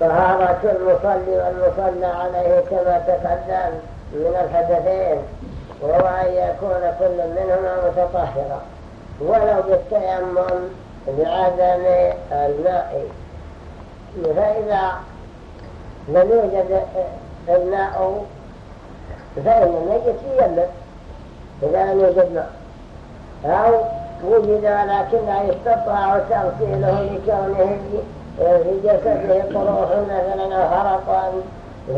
طهارة المصلي والمصلى عليه كما تقدم من الحدثين وهو أن يكون كل منهما متطهرا ولو بالتيمم بعدم الماء. فإذا لم يوجد الماء فإن الميت يمت إذا لم يوجد ماء. أو وجد ولكن لا يستطاع تغسيله لكونه في جسده قروح مثلا أو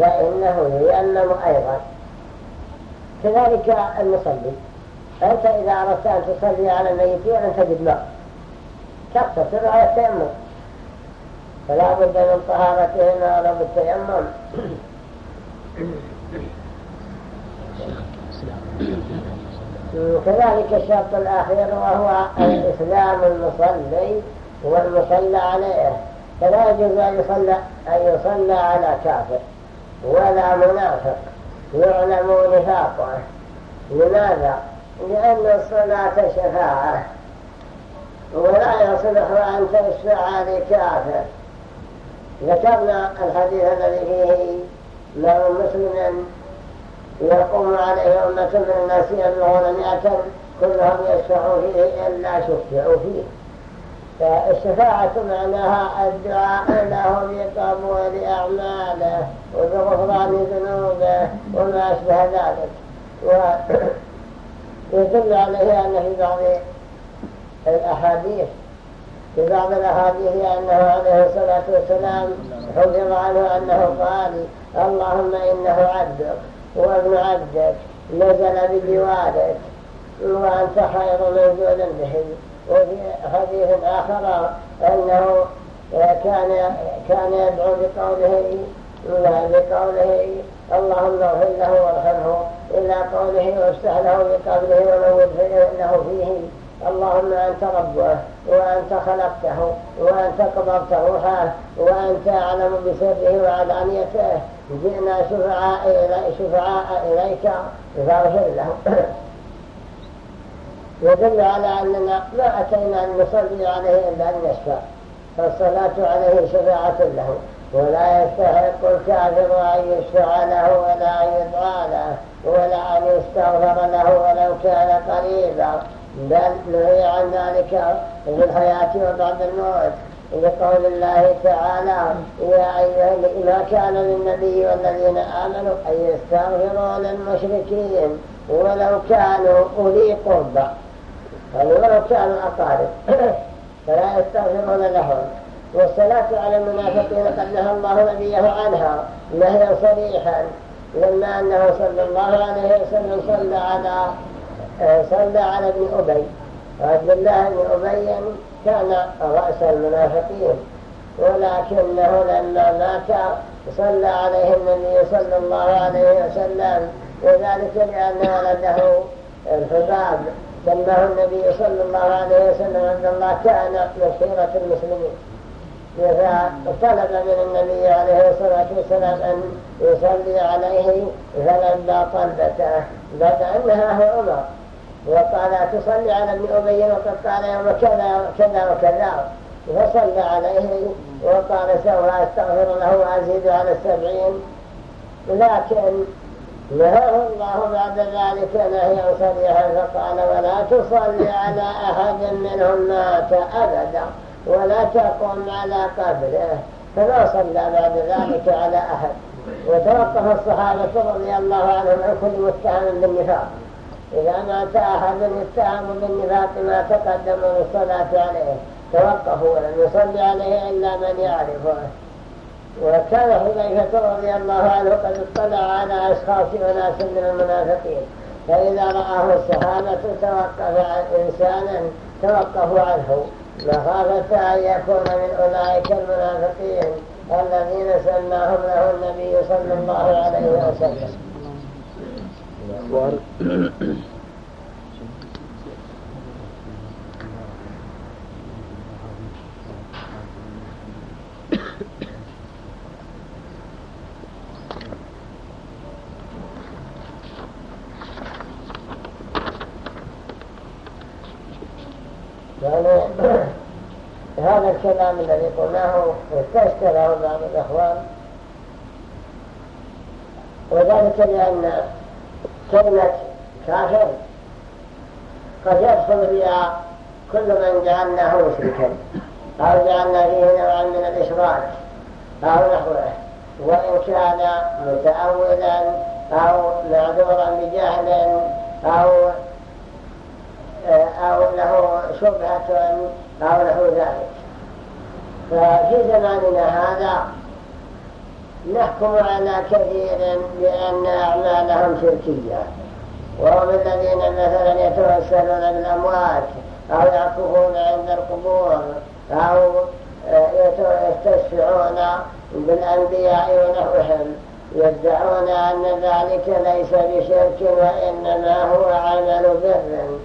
فإنه يأمم أيضا كذلك المصلي أنت إذا أردت أن تصلي على الميت ولن تجد ماء تقتصر على التيمم فلا بد من طهارتهما ولو بالتيمم كذلك الشرط الأخير وهو الإسلام المصلي والمصلى عليه. فلا يجوز أن يصلى, أن يصلى على كافر ولا منافق يعلم نفاقه. لماذا؟ لأن الصلاة شفاعة ولا يصلح أن تشفع لكافر. ذكرنا الحديث الذي فيه له مسلم يقوم عليه أمة من الناس يبلغون مئة كلهم يشفعوا فيه إلا شفعوا فيه. فالشفاعة معناها الدعاء له بقبول أعماله وبغفران ذنوبه وما أشبه ذلك. ويدل عليه أن في بعض الأحاديث في بعض الأحاديث أنه عليه الصلاة والسلام حفظ عنه أنه قال اللهم إنه عبدك وابن عبدك نزل بجوارك وأنت خير منزول به وفي حديث آخر أنه كان كان يدعو بقوله بقوله اللهم اغفر له وارحمه إلى قوله وافتح له بقبله ونور له فيه. اللهم أنت ربه وأنت خلقته وأنت قبضت روحه وأنت أعلم بسره وعلانيته. جئنا شفعاء, إلي شفعاء إليك فاغفر له. يدل على أننا ما أتينا أن نصلي عليه إلا أن نشفع فالصلاة عليه شفاعة له ولا يستحق الكافر أن يشفع له ولا أن يدعى له ولا أن يستغفر له ولو كان قريبا. بل نهي عن ذلك في الحياة وبعد الموت. لقول الله تعالى يا أيها ما كان للنبي والذين آمنوا أن يستغفروا للمشركين ولو كانوا أولي قربى. يعني ولو كانوا أقارب فلا يستغفرون لهم. والصلاة على المنافقين قد نهى الله نبيه عنها. نهيا صريحا. لما أنه صلى الله عليه وسلم صلى على صلى على ابن أبي. وعبد الله بن أبي كان رأس المنافقين. ولكنه لما مات صلى عليه النبي صلى الله عليه وسلم. وذلك لأن ولده الحباب. سماه النبي صلى الله عليه وسلم عبد الله كان مشهورة المسلمين فطلب من النبي عليه الصلاة والسلام أن يصلي عليه فلما طلبته بعد أنها هو عمر. وقال تصلي على ابن أبي وقد قال يوم كذا وكذا وكذا. فصلى عليه وقال سوف أستغفر له وأزيد على السبعين. لكن نهاه الله بعد ذلك نهيا صريحا فقال ولا تصلي على أحد منهم مات أبدا ولا تقوم على قبره فما صلى بعد ذلك على أحد. وتوقف الصحابة رضي الله عنهم عن كل متهم بالنفاق. إذا مات أحد يتهم بالنفاق ما تقدم للصلاة عليه. توقفوا ولم يصلي عليه إلا من يعرفه. وكان حذيفة رضي الله عنه قد اطلع على أشخاص وناس من المنافقين. فإذا رآه الصحابة توقف عن إنسانا توقفوا عنه. مخافة أن يكون من أولئك المنافقين الذين سماهم له النبي صلى الله عليه وسلم يعني هذا الكلام الذي قلناه استشكله بعض الأخوان. وذلك لأن كلمة كافر قد يدخل بها كل من جعلناه مشركا. أو جعلنا فيه نوعا من الإشراك. أو نحوه وإن كان متأولا أو معذورا بجهل أو أو له شبهة أو نحو ذلك. ففي زماننا هذا. نحكم على كثير بأن أعمالهم شركية. وهم الذين مثلا يتوسلون بالأموات أو يعكفون عند القبور أو يستشفعون بالأنبياء ونحوهم. يدعون أن ذلك ليس بشرك وإنما هو عمل بر.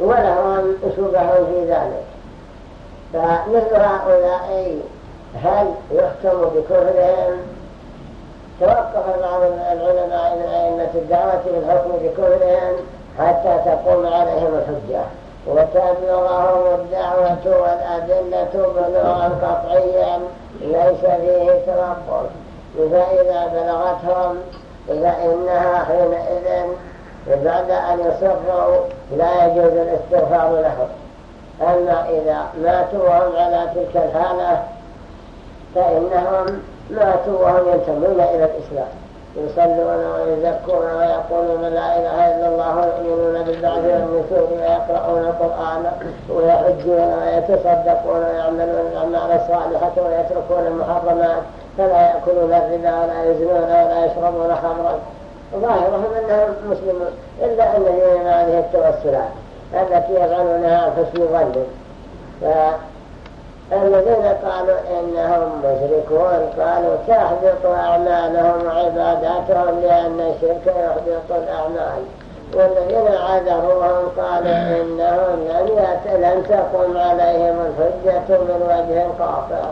ولهم شبه في ذلك. فمثل هؤلاء هل يحكم بكفرهم؟ توقف بعض العلماء من أئمة الدعوة بالحكم بكفرهم حتى تقوم عليهم الحجة. وتبلغهم الدعوة والأدلة بلوغا قطعيا ليس فيه توقف فإذا بلغتهم فإنها حينئذ بعد أن يصروا لا يجوز الاستغفار لهم. أما إذا ماتوا وهم على تلك الحالة فإنهم ماتوا وهم ينتمون إلى الإسلام. يصلون ويزكون ويقولون لا إله إلا الله ويؤمنون بالبعث والنشور ويقرؤون القرآن ويحجون ويتصدقون ويعملون الأعمال الصالحة ويتركون المحرمات فلا يأكلون الربا ولا يزنون ولا يشربون خمرا. ظاهرهم أنهم مسلمون إلا فيهم هذه التوسلات. التي يفعلونها عن حسن ظن. الذين قالوا إنهم مشركون قالوا تحبط أعمالهم وعباداتهم لأن الشرك يحبط الأعمال. والذين عذروهم قالوا إنهم لن تقوم عليهم الحجة من وجه قاطع.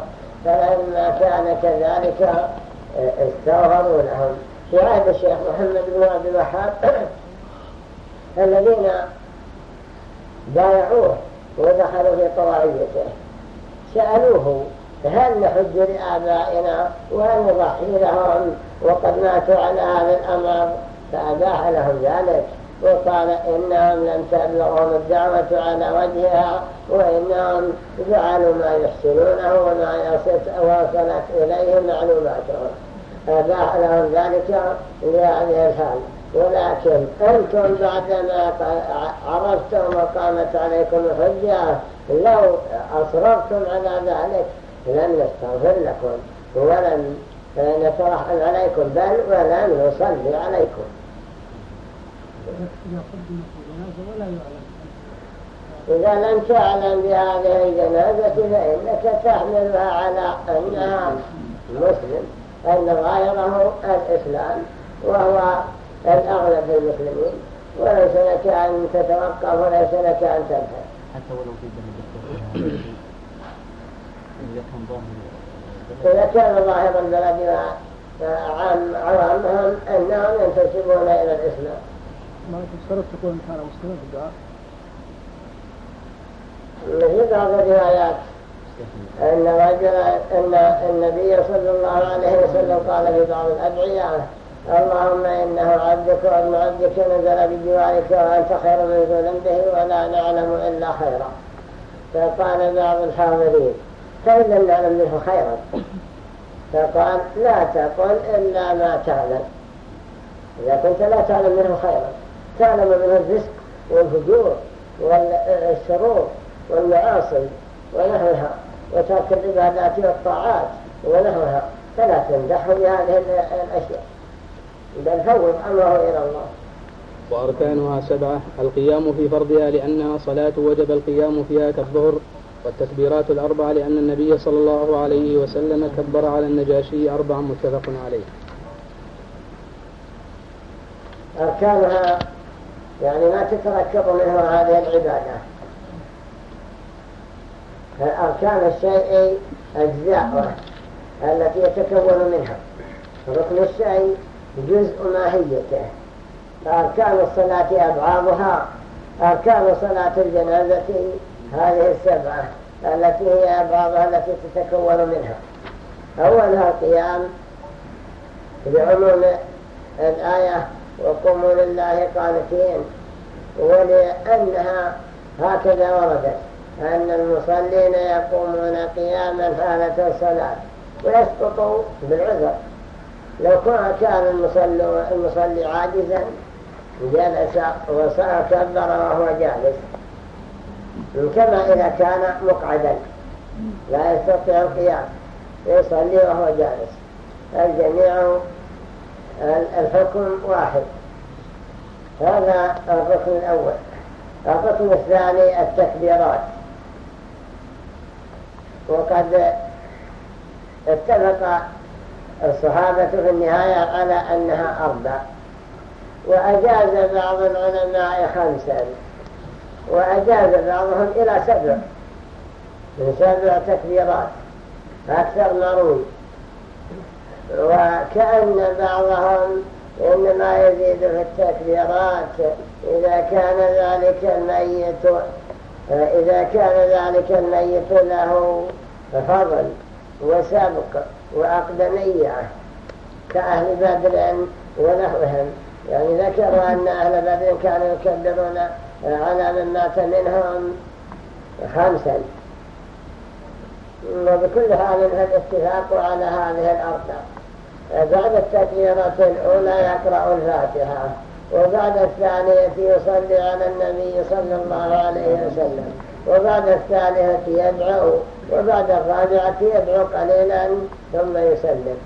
فلما كان كذلك استغفروا لهم. في عهد الشيخ محمد بن عبد الوهاب الذين بايعوه ودخلوا في طواعيته سألوه هل نحج لآبائنا؟ وهل نضحي لهم؟ وقد ماتوا على هذا الأمر. فأباح لهم ذلك وقال إنهم لم تبلغهم الدعوة على وجهها وإنهم جعلوا ما يحسنونه وما وصلت إليه معلوماتهم. أباح لهم ذلك لهذه الحال ولكن أنتم بعدما عرفتم وقامت عليكم الحجة لو أصررتم على ذلك لن نستغفر لكم ولن نترحم عليكم بل ولن نصلي عليكم. إذا لم تعلم بهذه الجنازة فإنك تحملها على أنها مسلم أن غيره الإسلام وهو الأغلب في المسلمين وليس لك أن تتوقف وليس لك أن تبحث حتى ولو في إذا كان ظاهر البلد عام عوامهم أنهم ينتسبون إلى الإسلام. ما تشترط تكون كان مسلما في الدعاء؟ مثل بعض الروايات أن رجلا أن النبي صلى الله عليه وسلم قال في بعض الأدعية اللهم إنه عبدك وابن عبدك نزل بجوارك وأنت خير من به ولا نعلم إلا خيرا. فقال بعض الحاضرين فإن لم نعلم منه خيرا. فقال لا تقل إلا ما تعلم. إذا كنت لا تعلم منه خيرا تعلم منه الرزق والفجور والشرور والمعاصي ونحوها وترك العبادات والطاعات ونحوها. فلا تمدحه بهذه الأشياء. بل فوض أمره إلى الله. وأركانها سبعة القيام في فرضها لأنها صلاة وجب القيام فيها كالظهر والتكبيرات الأربع لأن النبي صلى الله عليه وسلم كبر على النجاشي أربعا متفق عليه. أركانها يعني ما تتركب منها هذه العبادة. أركان الشيء أجزاء التي يتكون منها. ركن الشيء جزء ماهيته. أركان الصلاة أبعادها أركان صلاة الجنازة هذه السبعة التي هي بعضها التي تتكون منها. أولها القيام بعموم الآية وقوموا لله قانتين ولأنها هكذا وردت أن المصلين يقومون قياما حالة الصلاة ويسقطوا بالعذر. لو كان المصلي, عاجزا جلس وكبر وهو جالس. كما إذا كان مقعدا لا يستطيع القيام يصلي وهو جالس. الجميع الحكم واحد. هذا الركن الأول. الركن الثاني التكبيرات. وقد اتفق الصحابة في النهاية على أنها أربع. وأجاز بعض العلماء خمسا. وأجاز بعضهم إلى سبع. من سبع تكبيرات. أكثر مروي وكأن بعضهم إنما يزيد في التكبيرات. إذا كان ذلك الميت إذا كان ذلك الميت له فضل. وسبق وأقدمية كأهل بدر ونحوهم. يعني ذكروا أن أهل بدر كانوا يكبرون على من مات منهم خمسا. وبكل حال فالاتفاق على هذه الأربع بعد التكبيرة الأولى يقرأ الفاتحة وبعد الثانية يصلي على النبي صلى الله عليه وسلم وبعد الثالثة يدعو وبعد الرابعة يدعو قليلا ثم يسلم.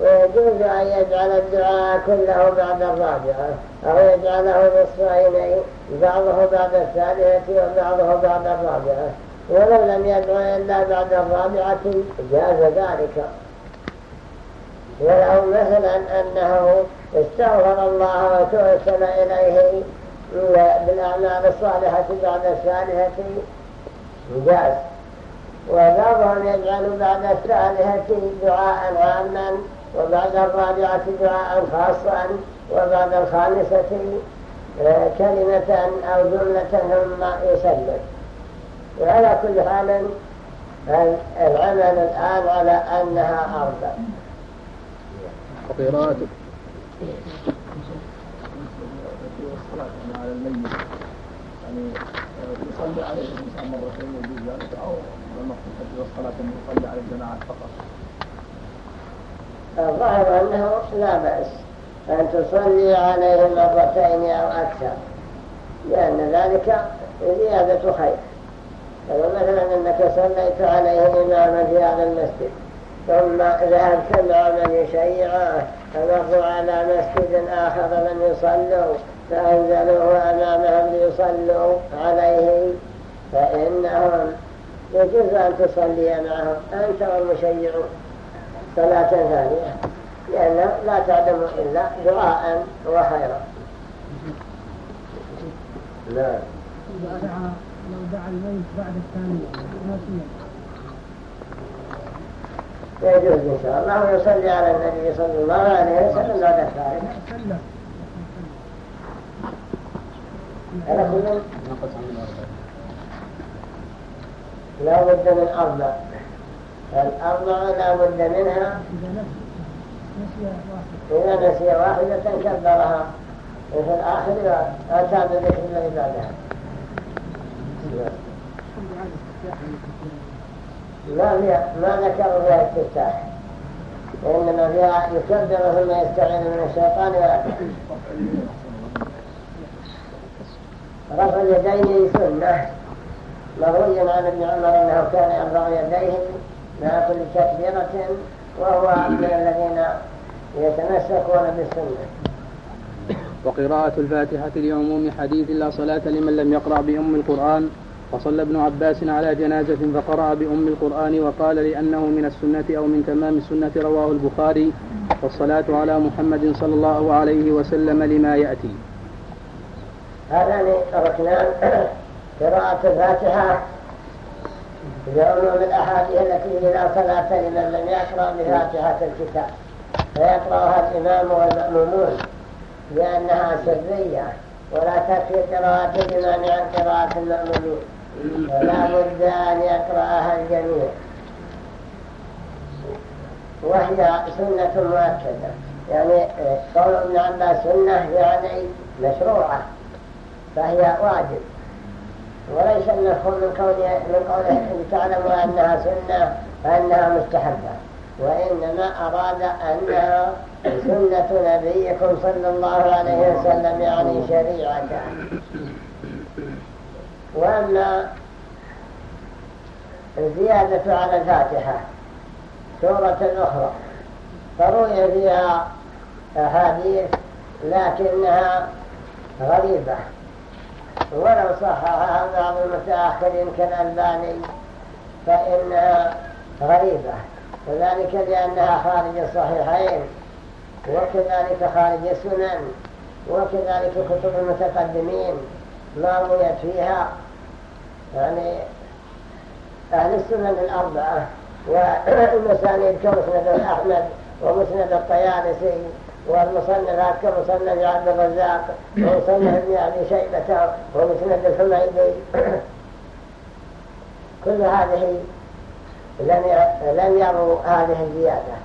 ويجوز أن يجعل الدعاء كله بعد الرابعة. أو يجعله نصفين بعضه بعد الثالثة وبعضه بعد الرابعة. ولو لم يدعو إلا بعد الرابعة جاز ذلك. ولو مثلا أنه استغفر الله وتوسل إليه بالأعمال الصالحة بعد الثالثة جاز. وبعضهم يجعل بعد الثالثة دعاء عاما وبعد الرابعة دعاء خاصا وبعد الخامسة آه، كلمة أو جملة ثم يسلم. وعلى كل حال العمل الآن على أنها أربع على الميت يعني يصلي عليه الإنسان مرتين يجوز ذلك أو المقصود الصلاة أن يصلي على الجماعة فقط. الظاهر أنه لا بأس أن تصلي عليه مرتين أو أكثر لأن ذلك زيادة خير. فلو مثلا أنك صليت عليه إماما في هذا المسجد ثم ذهبت مع من يشيعه فمروا على مسجد آخر من يصلوا فأنزلوه أمامهم ليصلوا عليه فإنهم يجوز أن تصلي معهم أنت والمشيعون صلاة ثانية. لأنه لا تعلم إلا دعاء وخيرا. لا. لو دعا الميت بعد الثانية يجوز إن شاء الله ويصلي على النبي صلى الله عليه وسلم بعد الثالثة على كل لا بد من أربع. الأربع لا بد منها. إذا نسي واحدة كبرها. وفي الآخر أتى بذكر الذي بعدها ما فيها ما ذكروا فيها استفتاح وإنما فيها يكبر ثم يستعين من الشيطان. ويأتي رفع اليدين سنة مروي عن ابن عمر أنه كان يرفع يديه مع كل تكبيرة وهو من الذين يتمسكون بالسنة. وقراءة الفاتحة لعموم حديث لا صلاة لمن لم يقرأ بأم القرآن وصلى ابن عباس على جنازة فقرأ بأم القرآن وقال لأنه من السنة أو من تمام السنة رواه البخاري. والصلاة على محمد صلى الله عليه وسلم لما يأتي. هذان ركنان قراءة الفاتحة. بعموم الأحاديث التي لا صلاة لمن لم يقرأ بفاتحة الكتاب. فيقرأها الإمام والمأمومون لأنها سرية ولا تكفي قراءة الإمام عن قراءة المأمومين فلا بد أن يقرأها الجميع. وهي سنة مؤكدة. يعني قول ابن عباس سنة يعني مشروعة. فهي واجب. وليس المفهوم من قوله من قوله تعلموا أنها سنة فانها مستحبة. وإنما أراد أنها سنة نبيكم صلى الله عليه وسلم يعني شريعة. وأما الزيادة على الفاتحه سورة أخرى فروي فيها أحاديث لكنها غريبة. ولو صححها بعض المتأخرين كالألباني فإنها غريبة. وذلك لأنها خارج الصحيحين وكذلك خارج السنن وكذلك كتب المتقدمين ما رويت فيها. يعني أهل السنن الأربعة والمسانيد كمسند أحمد ومسند الطيالسي والمصنفات كمصنف عبد الرزاق ومصنف ابن أبي شيبة ومسند الحميدي. كل هذه لم لم يروا هذه الزيادة.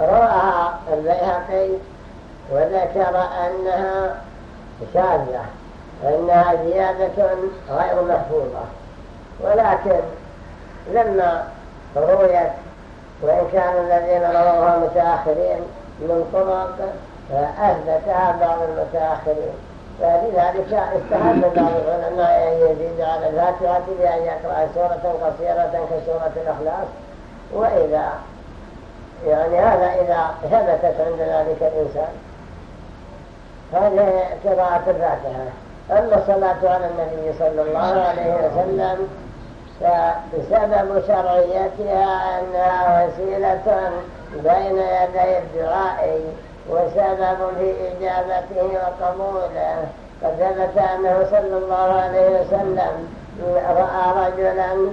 رواها البيهقي وذكر أنها شاذة أنها زيادة غير محفوظة. ولكن لما رويت وإن كان الذين رووها متأخرين من طرق أثبتها بعض المتأخرين. فلذلك استحب بعض العلماء أن يزيد على الفاتحة بأن يقرأ سورة قصيرة كسورة الأخلاص. وإذا يعني هذا إذا ثبتت عند ذلك الإنسان هذه قراءة الفاتحة. أما الصلاة على النبي صلى الله عليه وسلم فسبب شرعيتها أنها وسيلة بين يدي الدعاء وسبب في إجابته وقبوله. قد ثبت أنه صلى الله عليه وسلم رأى رجلا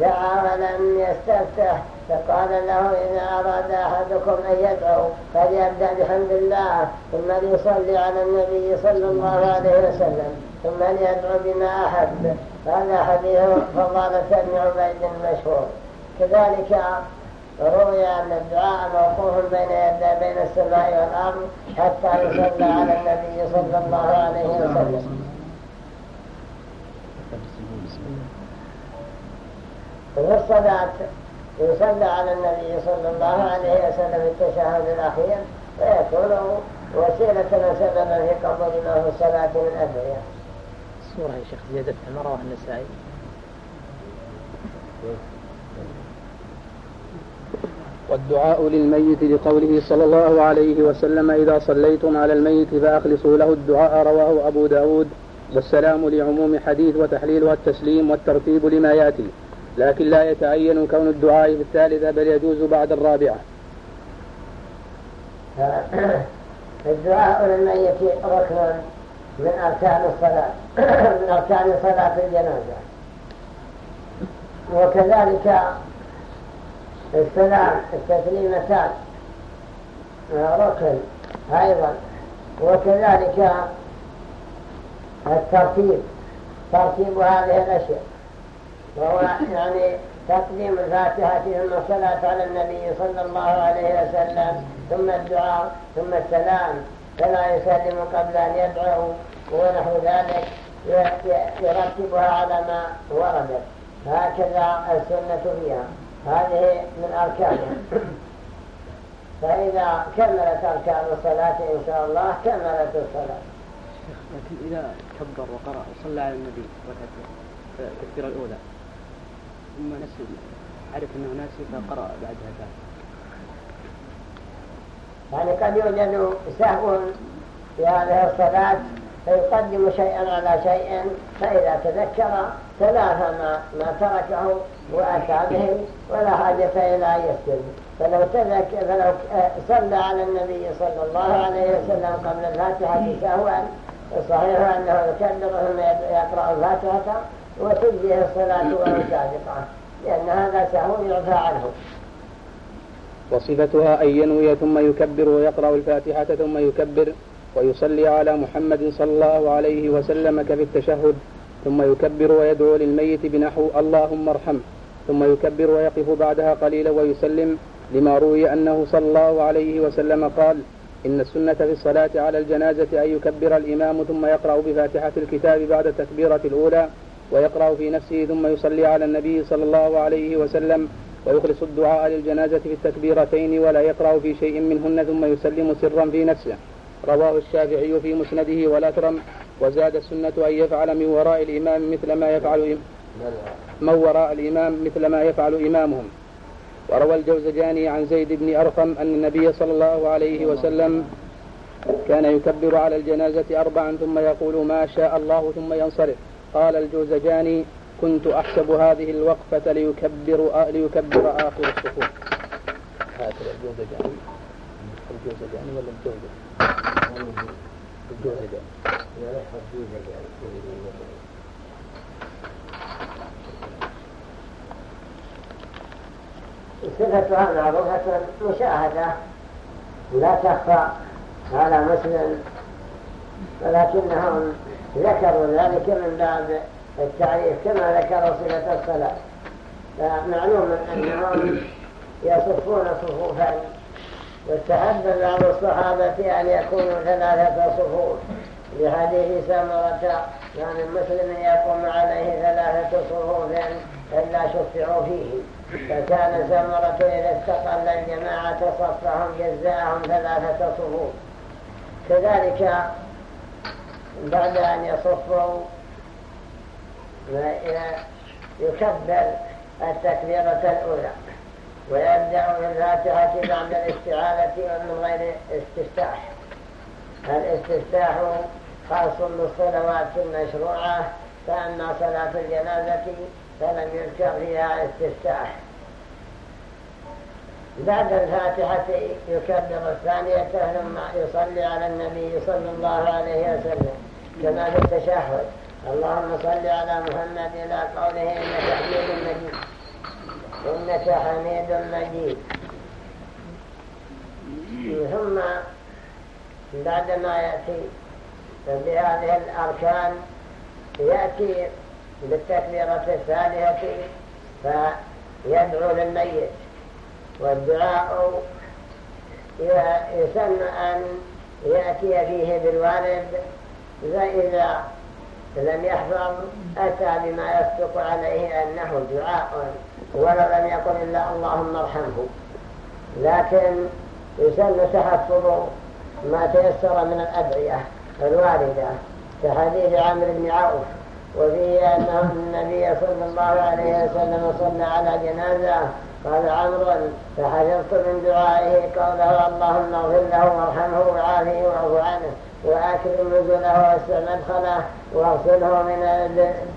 دعا ولم يستفتح فقال له إذا أراد أحدكم أن يدعو فليبدأ بحمد الله ثم ليصلي على النبي صلى الله عليه وسلم ثم ليدعو بما أحب. هذا حديث فضالة بن عبيد المشهور. كذلك روي أن الدعاء موقوف بين يدي بين السماء والأرض حتى يصلى على النبي صلى الله عليه وسلم وفي الصلاة يصلى على النبي صلى الله عليه وسلم التشهد الأخير ويكون وسيلة وسببا في قبول ما في الصلاة من أدعية. الصورة يا شيخ زيادة ما رواه النسائي. والدعاء للميت لقوله صلى الله عليه وسلم إذا صليتم على الميت فأخلصوا له الدعاء رواه أبو داود. والسلام لعموم حديث وتحليلها التسليم والترتيب لما يأتي. لكن لا يتعين كون الدعاء في الثالثة بل يجوز بعد الرابعة. الدعاء للميت ركن من أركان الصلاة من أركان صلاة الجنازة. وكذلك السلام التسليمتان ركن أيضا. وكذلك الترتيب. ترتيب هذه الأشياء. وهو يعني تقديم الفاتحة ثم الصلاة على النبي صلى الله عليه وسلم ثم الدعاء ثم السلام. فلا يسلم قبل أن يدعو ونحو ذلك يرتبها على ما وردت هكذا السنة فيها. هذه من أركانها فإذا كملت أركان الصلاة إن شاء الله كملت الصلاة. لكن إذا كبر وقرأ وصلى على النبي ركعتين التكبيرة الأولى ثم نسي عرف أنه ناسي فقرأ بعدها ذلك يعني قد يوجد سهو في هذه الصلاة فيقدم شيئا على شيء فإذا تذكر تلافى ما, ما تركه وأتى به ولا حاجة إلى أن يسجد. فلو فلو صلى على النبي صلى الله عليه وسلم قبل الفاتحة سهوا الصحيح أنه يكبر ثم يقرأ الفاتحة وتجزيه الصلاة وهو لأن هذا سهو يعفى عنه. وصفتها أن ينوي ثم يكبر ويقرأ الفاتحة ثم يكبر ويصلي على محمد صلى الله عليه وسلم كفي التشهد. ثم يكبر ويدعو للميت بنحو اللهم ارحمه ثم يكبر ويقف بعدها قليلا ويسلم لما روي أنه صلى الله عليه وسلم قال إن السنة في الصلاة على الجنازة أن يكبر الإمام ثم يقرأ بفاتحة الكتاب بعد التكبيرة الأولى ويقرأ في نفسه ثم يصلي على النبي صلى الله عليه وسلم ويخلص الدعاء للجنازة في التكبيرتين ولا يقرأ في شيء منهن ثم يسلم سرا في نفسه. رواه الشافعي في مسنده والأكرم وزاد السنة أن يفعل من وراء الإمام مثل ما يفعل من وراء الإمام مثل ما يفعل إمامهم. وروى الجوزجاني عن زيد بن أرقم أن النبي صلى الله عليه وسلم كان يكبر على الجنازة أربعا ثم يقول ما شاء الله ثم ينصرف. قال الجوزجاني كنت أحسب هذه الوقفة ليكبر ليكبر آخر الصفوف هكذا الجوزجاني. الجوزجاني ولا الجوزجاني؟ الجوزجاني. صفتها معروفة مشاهدة لا تخفى على مسلم. ولكنهم ذكروا ذلك من باب التعريف كما ذكروا صفة الصلاة. فمعلوم أنهم يصفون صفوفا واستحب بعض الصحابة أن يكونوا ثلاثة صفوف. لحديث سمرة كان المسلم يقوم عليه ثلاثة صفوف إلا شفعوا فيه. فكان سمرة إذا استقل الجماعة صفهم جزاهم ثلاثة صفوف. كذلك بعد أن يصفوا يكبر التكبيرة الأولى ويبدأ بالفاتحة بعد الاستعاذة ومن غير استفتاح. الاستفتاح خاص بالصلوات المشروعة فأما صلاة الجنازة فلم يذكر فيها استفتاح. بعد الفاتحة يكبر الثانية ثم يصلي على النبي صلى الله عليه وسلم كما في التشهد. اللهم صل على محمد إلى قوله إنك حميد مجيد. إنك حميد مجيد. ثم بعدما يأتي بهذه الأركان يأتي بالتكبيرة الثالثة فيدعو للميت والدعاء يسن أن يأتي فيه بالوالد فإذا لم يحفظ أتى بما يصدق عليه أنه دعاء ولو لم يقل إلا اللهم ارحمه. لكن يسن تحفظ ما تيسر من الأدعية الواردة كحديث عامر بن عوف وفيه أن النبي صلى الله عليه وسلم صلى على جنازة. قال عمرو فحفظت من دعائه قوله اللهم اغفر له وارحمه وعافه واعف عنه وأكرم نزله واسع مدخله واغسله من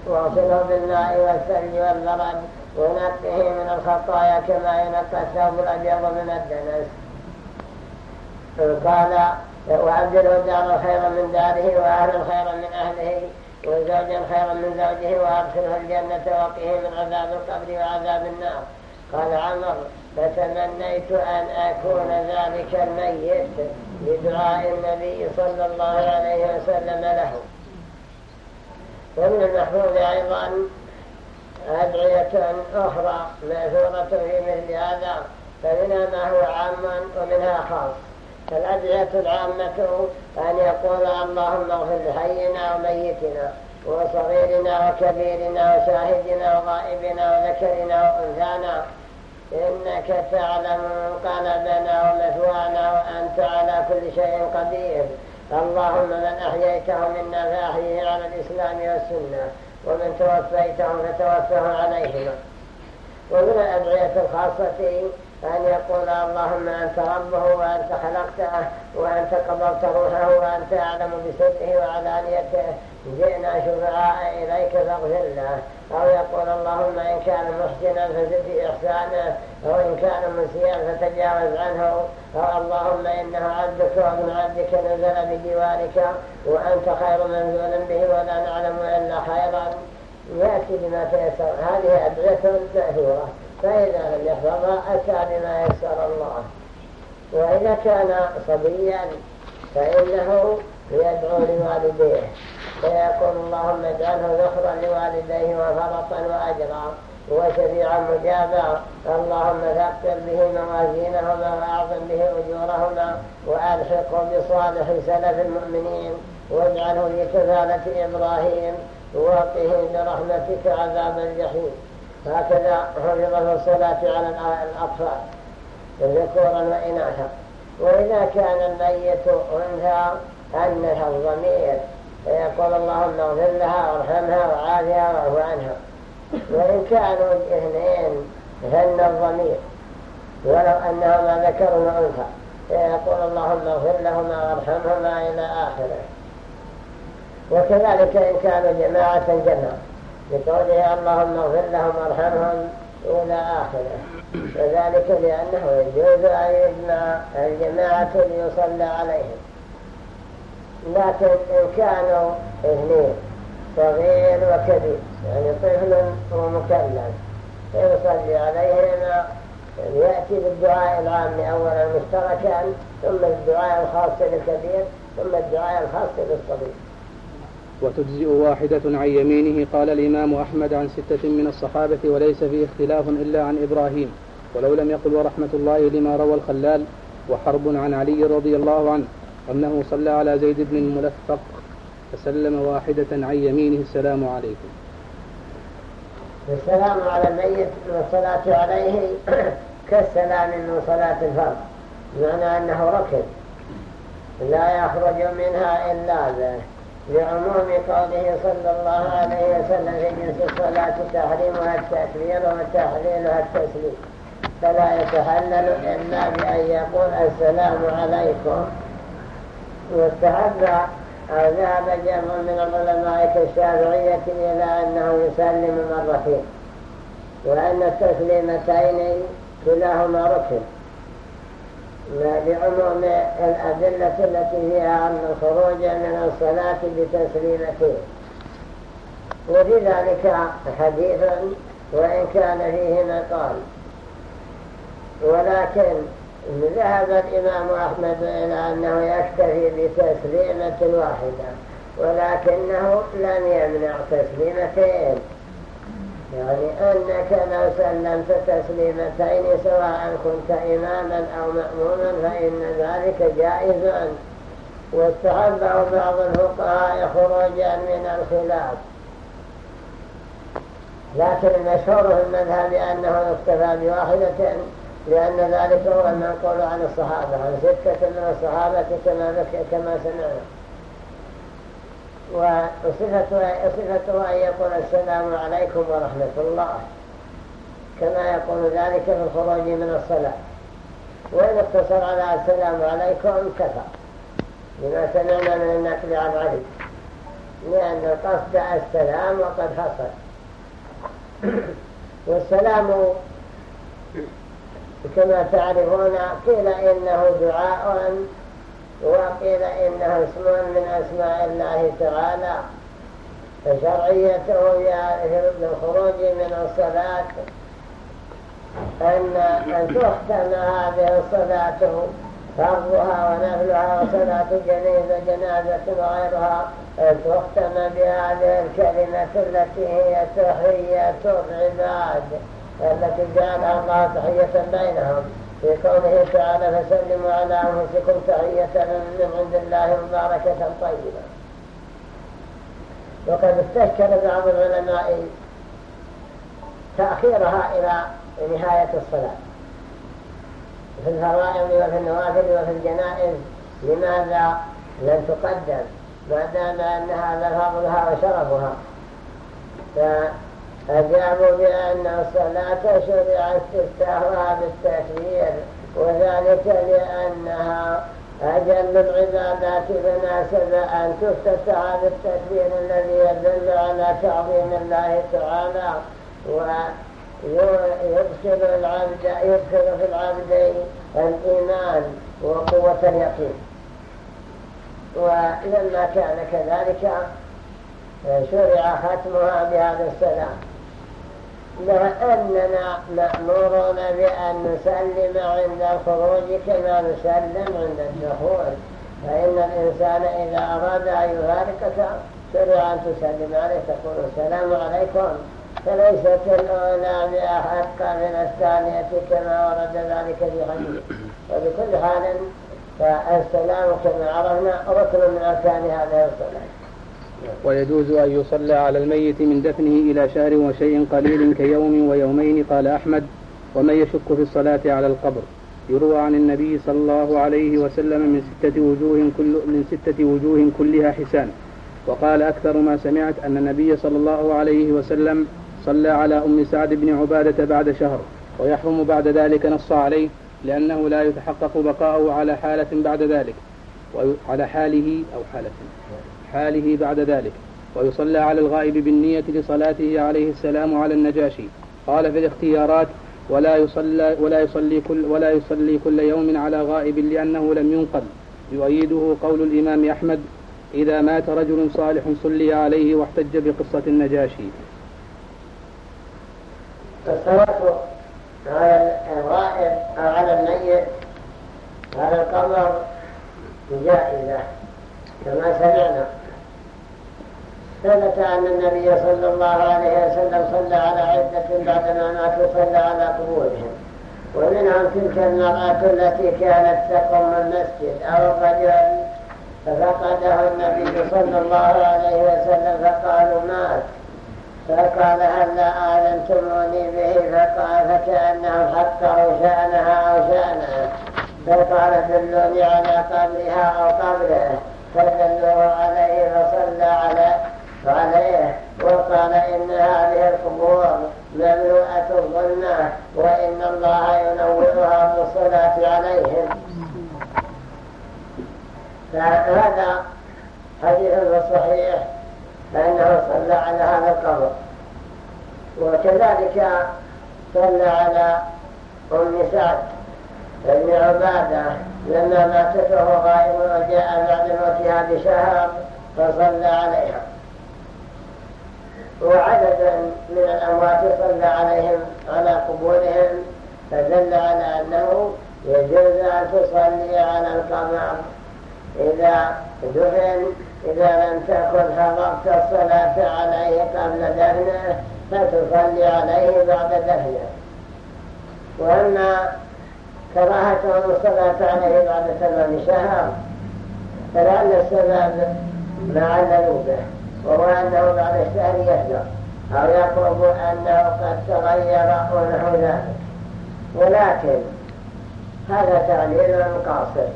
واغسله بالماء والثلج والبرد ونقه من الخطايا كما ينقى الثوب الأبيض من الدنس. قال وأبدله دارا خيرا من داره وأهلا خيرا من أهله. وزوجا خيرا من زوجه وأدخله الجنة وقيه من عذاب القبر وعذاب النار. قال عمر فتمنيت أن أكون ذلك الميت بدعاء النبي صلى الله عليه وسلم له. ومن المحفوظ أيضا أدعية أخرى مأثورة في مثل هذا فمنها ما هو عام ومنها خاص. فالأدعية العامة أن يقول اللهم اغفر لحينا وميتنا وصغيرنا وكبيرنا وشاهدنا وغائبنا وذكرنا وأنثانا إنك تعلم قلبنا ومثوانا وأنت على كل شيء قدير. اللهم من أحييته منا فأحيه على الإسلام والسنة ومن توفيته فتوفه عليهما. ومن الأدعية الخاصة أن يقول اللهم أنت ربه وأنت خلقته وأنت قبضت روحه وأنت أعلم بسره وعلانيته. جئنا شفعاء إليك فاغفر له. أو يقول اللهم إن كان محسنا فزد إحسانه أو إن كان مسيئا فتجاوز عنه. أو اللهم إنه عبدك وابن عبدك نزل بجوارك وأنت خير منزول به ولا نعلم إلا خيرا. يأتي بما تيسر. هذه أدعية مأثورة فإذا لم يحفظها أتى بما يسر الله. وإذا كان صبيا فإنه يدعو لوالديه. فيقول اللهم اجعله ذخرا لوالديه وفرطا وأجرا وشفيعا مجابا. اللهم ثقل به موازينهما وأعظم به أجورهما وألحقه بصالح سلف المؤمنين. واجعله في كفاله إبراهيم. وقه برحمتك عذاب الجحيم. هكذا حفظه الصلاة على الأطفال ذكورا واناثا وإذا كان الميت انثى انها الضمير فيقول اللهم اغفر لها وارحمها وعافها واعف عنها. وإن كانوا الاثنين فن الضمير. ولو أنهما ذكر وأنثى يقول اللهم اغفر لهما وارحمهما إلى آخره. وكذلك إن كانوا جماعة جمع. بقوله اللهم اغفر لهم وارحمهم إلى آخره. وذلك لأنه يجوز أن يجمع الجماعة ليصلى عليهم. لكن إن كانوا اثنين صغير وكبير يعني طفل ومكلف فيصلي عليهما يأتي بالدعاء العام أولا مشتركا ثم الدعاء الخاص للكبير ثم الدعاء الخاص للصغير وتجزئ واحدة عن يمينه. قال الإمام أحمد عن ستة من الصحابة وليس فيه اختلاف إلا عن إبراهيم. ولو لم يقل ورحمة الله لما روى الخلال وحرب عن علي رضي الله عنه أنه صلى على زيد بن الملفق فسلم واحدة عن يمينه. السلام عليكم. السلام على الميت والصلاة عليه كالسلام من صلاة الفرض. بمعنى أنه ركن لا يخرج منها إلا به. لعموم قوله صلى الله عليه وسلم في جنس الصلاة تحريمها التكبير وتحليلها التسليم. فلا يتحلل إلا بأن يقول السلام عليكم. واستحب أو ذهب جمع من العلماء كالشافعية إلى أنه يسلم مرتين وأن التسليمتين كلاهما ركن. لعموم الأدلة التي فيها أن الخروج من الصلاة بتسليمتين وفي ذلك حديث وإن كان فيه مقال. ولكن ذهب الإمام أحمد إلى أنه يكتفي بتسليمة واحدة ولكنه لم يمنع تسليمتين. يعني أنك لو سلمت تسليمتين سواء كنت إماما أو مأموما فإن ذلك جائز واستحبه بعض الفقهاء خروجا من الخلاف. لكن المشهور في المذهب أنه يكتفى بواحدة لأن ذلك هو المنقول عن الصحابة عن ستة من الصحابة كما, كما سمعنا. وصفته أن يقول السلام عليكم ورحمة الله. كما يقول ذلك في الخروج من الصلاة. وإن اقتصر على السلام عليكم كفى. لما سمعنا من النقل عن علي. لأن القصد السلام وقد حصل. والسلام كما تعرفون قيل إنه دعاء وقيل إنه اسم من أسماء الله تعالى فشرعيته للخروج من الصلاة. أن, أن تختم هذه الصلاة فرضها ونفلها وصلاة جنيزة جنازة وغيرها. تختم بهذه الكلمة التي هي تحية العباد التي جعلها الله تحية بينهم. في قوله تعالى فسلموا على أنفسكم تحية من عند الله مباركة طيبة. وقد استشكل بعض العلماء تأخيرها إلى نهاية الصلاة. في الفرائض وفي النوافل وفي الجنائز لماذا لم تقدم؟ ما دام أن هذا فضلها وشرفها. أجابوا بأن الصلاة شرع استفتاحها بالتكبير وذلك لأنها أجل العبادات بناسب أن تفتتح بالتكبير الذي يدل على تعظيم الله تعالى ويدخل العبد يدخل في العبد الإيمان وقوة اليقين. ولما كان كذلك شرع ختمها بهذا السلام. لأننا مأمورون بأن نسلم عند الخروج كما نسلم عند الدخول. فإن الإنسان إذا أراد أن يفارقك شرع أن تسلم عليه تقول السلام عليكم. فليست الأولى بأحق من الثانية كما ورد ذلك في حديث. وبكل حال فالسلام كما عرفنا ركن من أركان هذه الصلاة ويجوز أن يصلى على الميت من دفنه إلى شهر وشيء قليل كيوم ويومين قال أحمد ومن يشك في الصلاة على القبر. يروى عن النبي صلى الله عليه وسلم من ستة وجوه كل من ستة وجوه كلها حسان. وقال أكثر ما سمعت أن النبي صلى الله عليه وسلم صلى على أم سعد بن عبادة بعد شهر ويحرم بعد ذلك نص عليه لأنه لا يتحقق بقاؤه على حالة بعد ذلك وعلى حاله أو حالة. حاله بعد ذلك ويصلى على الغائب بالنية لصلاته عليه السلام على النجاشي. قال في الاختيارات ولا يصلى ولا يصلي كل ولا يصلي كل يوم على غائب لأنه لم ينقل. يؤيده قول الإمام أحمد إذا مات رجل صالح صلي عليه واحتج بقصة النجاشي. الصلاة على الغائب أو على الميت على القبر جائزة كما سمعنا. ثبت أن النبي صلى الله عليه وسلم صلى على عدة بعدما ماتوا صلى على قبورهم. ومنهم تلك المرأة التي كانت تقوم المسجد أو الرجل ففقده النبي صلى الله عليه وسلم فقالوا مات. فقال هل آذنتموني به؟ فقال فكأنهم حقروا شأنها أو شأنها فقال دلوني على قبرها أو قبره. فدلوه عليه فصلى على عليه وقال إن هذه القبور مملوءة الظلمة وإن الله ينورها بالصلاة عليهم. فهذا حديث صحيح فإنه صلى على هذا القبر. وكذلك صلى على أم سعد بن عبادة لما ماتت وهو غائب وجاء بعد موتها بشهر فصلى عليها. وعددا من الأموات صلى عليهم على قبورهم فدل على أنه يجوز أن تصلي على القمر. إذا دفن إذا لم تكن حضرت الصلاة عليه قبل دفنه فتصلي عليه بعد دفنه. وأما كراهتهم الصلاة عليه بعد تمام شهر فلعل السبب عللوا به وهو أنه بعد الشهر يهجر أو يقرب أنه قد تغير ونحو ذلك. ولكن هذا تعليل قاصر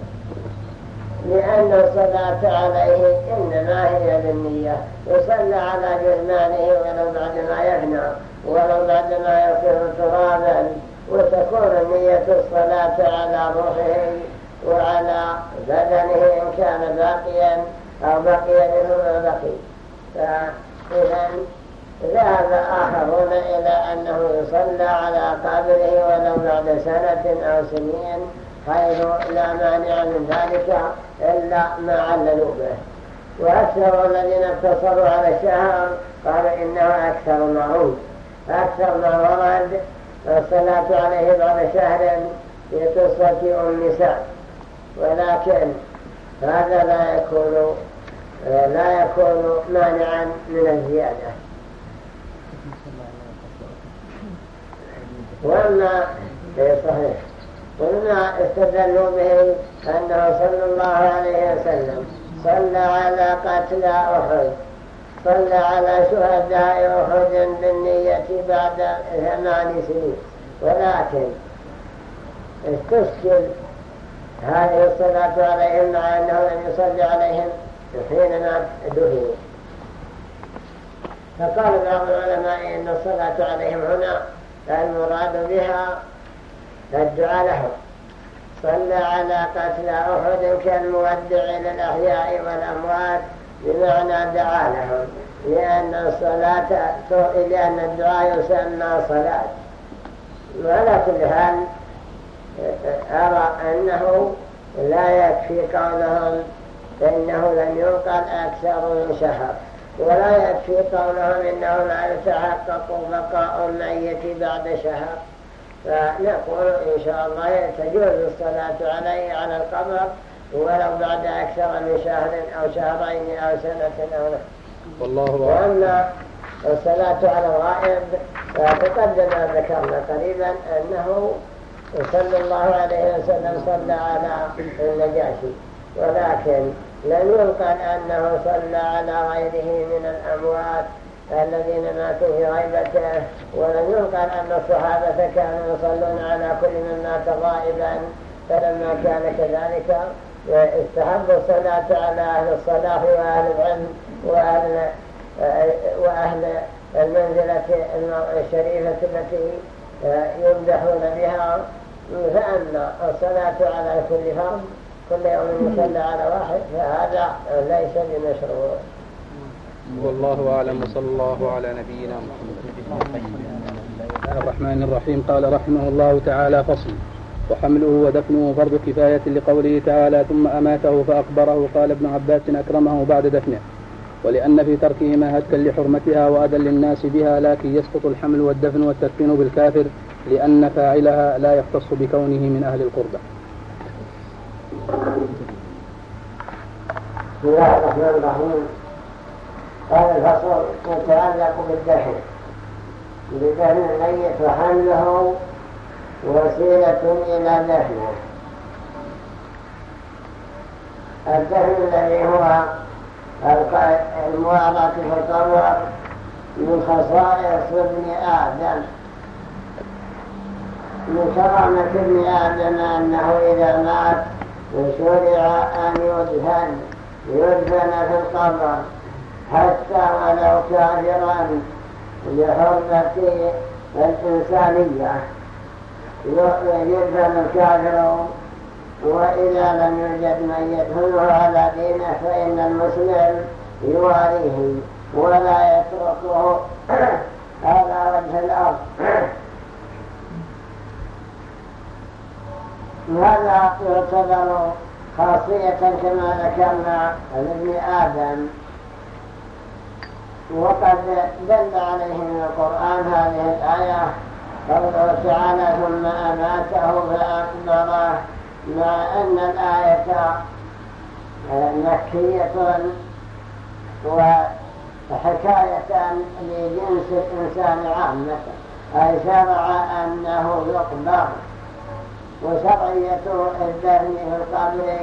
لأن الصلاة عليه إنما هي بالنية. يصلى على جرمانه ولو بعد ما يفنى ولو بعد ما يصير ترابا. وتكون نية الصلاة على روحه وعلى بدنه إن كان باقيا أو بقي منه ما بقي فإذا ذهب آخرون إلى أنه يصلى على قبره ولو بعد سنة أو سنين حيث لا مانع من ذلك إلا ما عللوا به. وأكثر الذين اقتصروا على الشهر قالوا إنه أكثر معروف. أكثر ما ورد الصلاة عليه بعد شهر في قصة أم سعد. ولكن هذا لا يكون لا يكون مانعا من الزيادة. وأما صحيح. ومما استدلوا به أنه صلى الله عليه وسلم صلى على قتلى أحد صلى على شهداء أحد بالنية بعد ثمان سنين. ولكن استشكل هذه الصلاة عليهم مع أنه لم يصلي عليهم حينما دفنوا فقال بعض العلماء إن الصلاة عليهم هنا المراد بها الدعاء لهم. صلى على قتل أحد كالمودع للأحياء والأموات بمعنى دعا لهم. لأن الصلاة لأن الدعاء يسمى صلاة. وعلى كل حال أرى أنه لا يكفي قولهم فإنه لم ينقل أكثر من شهر. ولا يكفي قولهم إنه لا يتحقق بقاء الميت بعد شهر. فنقول إن شاء الله تجوز الصلاة عليه على القبر ولو بعد أكثر من شهر أو شهرين أو سنة أو نحو. والله وأما الصلاة على الغائب تقدم ذكرنا قريبا أنه صلى الله عليه وسلم صلى على النجاشي. ولكن لم ينقل أنه صلى على غيره من الأموات الذين ماتوا في غيبته ولم ينقل أن الصحابة كانوا يصلون على كل من مات غائبا فلما كان كذلك استحب الصلاة على أهل الصلاح وأهل العلم وأهل, وأهل المنزلة الشريفة التي يمدحون بها فأن الصلاة على كل فرد كل يوم يصلى على واحد فهذا ليس بمشروع والله أعلم وصلى الله على نبينا محمد. الرحمن الرحيم. قال رحمه الله تعالى فصل. وحمله ودفنه فرض كفاية لقوله تعالى ثم أماته فأقبره قال ابن عباس أكرمه بعد دفنه ولأن في تركهما هتكا لحرمتها وأذى للناس بها لكن يسقط الحمل والدفن والتدفين بالكافر لأن فاعلها لا يختص بكونه من أهل القربة. بسم الله الرحمن الرحيم هذا الفصل يتعلق بالدفن بدفن الميت وحمله وسيلة إلى دفنه الدفن الذي هو في القبر من خصائص ابن آدم من كرامة ابن آدم أنه إذا مات شرع أن يدفن يدفن في القبر حتى ولو كافرا لحرمة الإنسانية. يدفن الكافر وإذا لم يوجد من يدفنه على دينه فإن المسلم يواريه ولا يتركه على وجه الأرض. هذا يعتبر خاصية كما ذكرنا لابن آدم. وقد دل عليه من القرآن هذه الآية قوله تعالى ثم أماته فأكبره مع أن الآية مكية وحكاية لجنس الإنسان عامة أي شرع أنه يقبر. وشرعية الدفن في القبر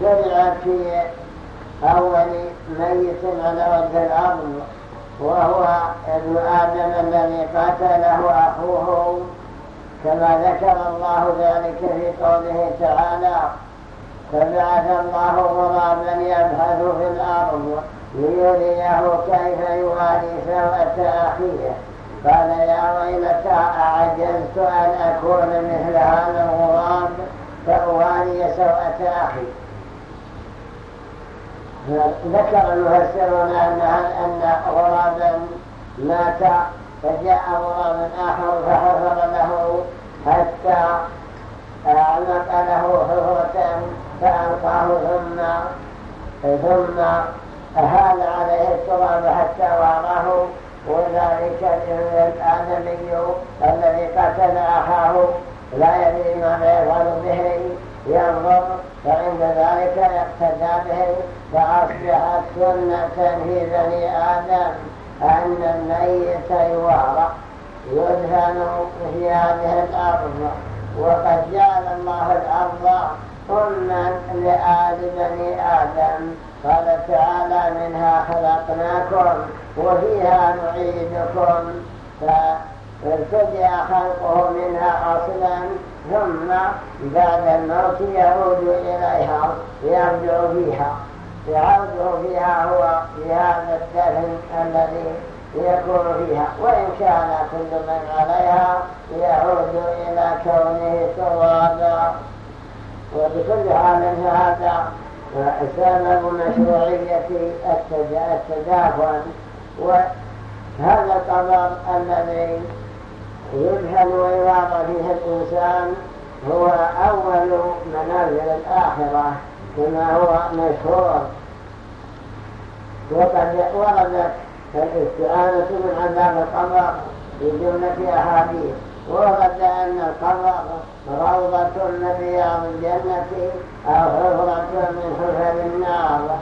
شرعت في أول ميت على وجه الأرض وهو ابن آدم الذي قتله أخوه. كما ذكر الله ذلك في قوله تعالى فبعث الله غرابا يبحث في الأرض ليريه كيف يواري سوءة أخيه. قال يا ويلتى أعجزت أن أكون مثل هذا الغراب؟ فأواري سوءة أخي. ذكر المفسرون أن غرابا مات فجاء غراب آخر فحفر له حتى أعلق له حفرة فألقاه ثم ثم أهال عليه التراب حتى واراه وذلك الآدمي الذي قتل أخاه لا يدري ماذا يفعل به ينظر فعند ذلك يقتدى به فأصبحت سنة في بني آدم أن الميت يوارى يدهن في هذه الأرض. وقد جعل الله الأرض أما لآل بني آدم قال تعالى منها خلقناكم وفيها نعيدكم فارتجع خلقه منها أصلا ثم بعد الموت يعود إليها يرجع فيها يعوده فيها هو في هذا الدفن الذي يكون فيها وإن كان كل من عليها يعود إلى كونه ترابا وبكل حال هذا سبب مشروعية التدافن وهذا القبر الذي يدهن ويواضع فيه الإنسان هو أول منازل الآخرة كما هو مشهور. وقد وردت الإستعانة من عذاب القبر في جملة أحاديث. ورد أن القبر روضة من رياض الجنة أو حفرة من حفر النار.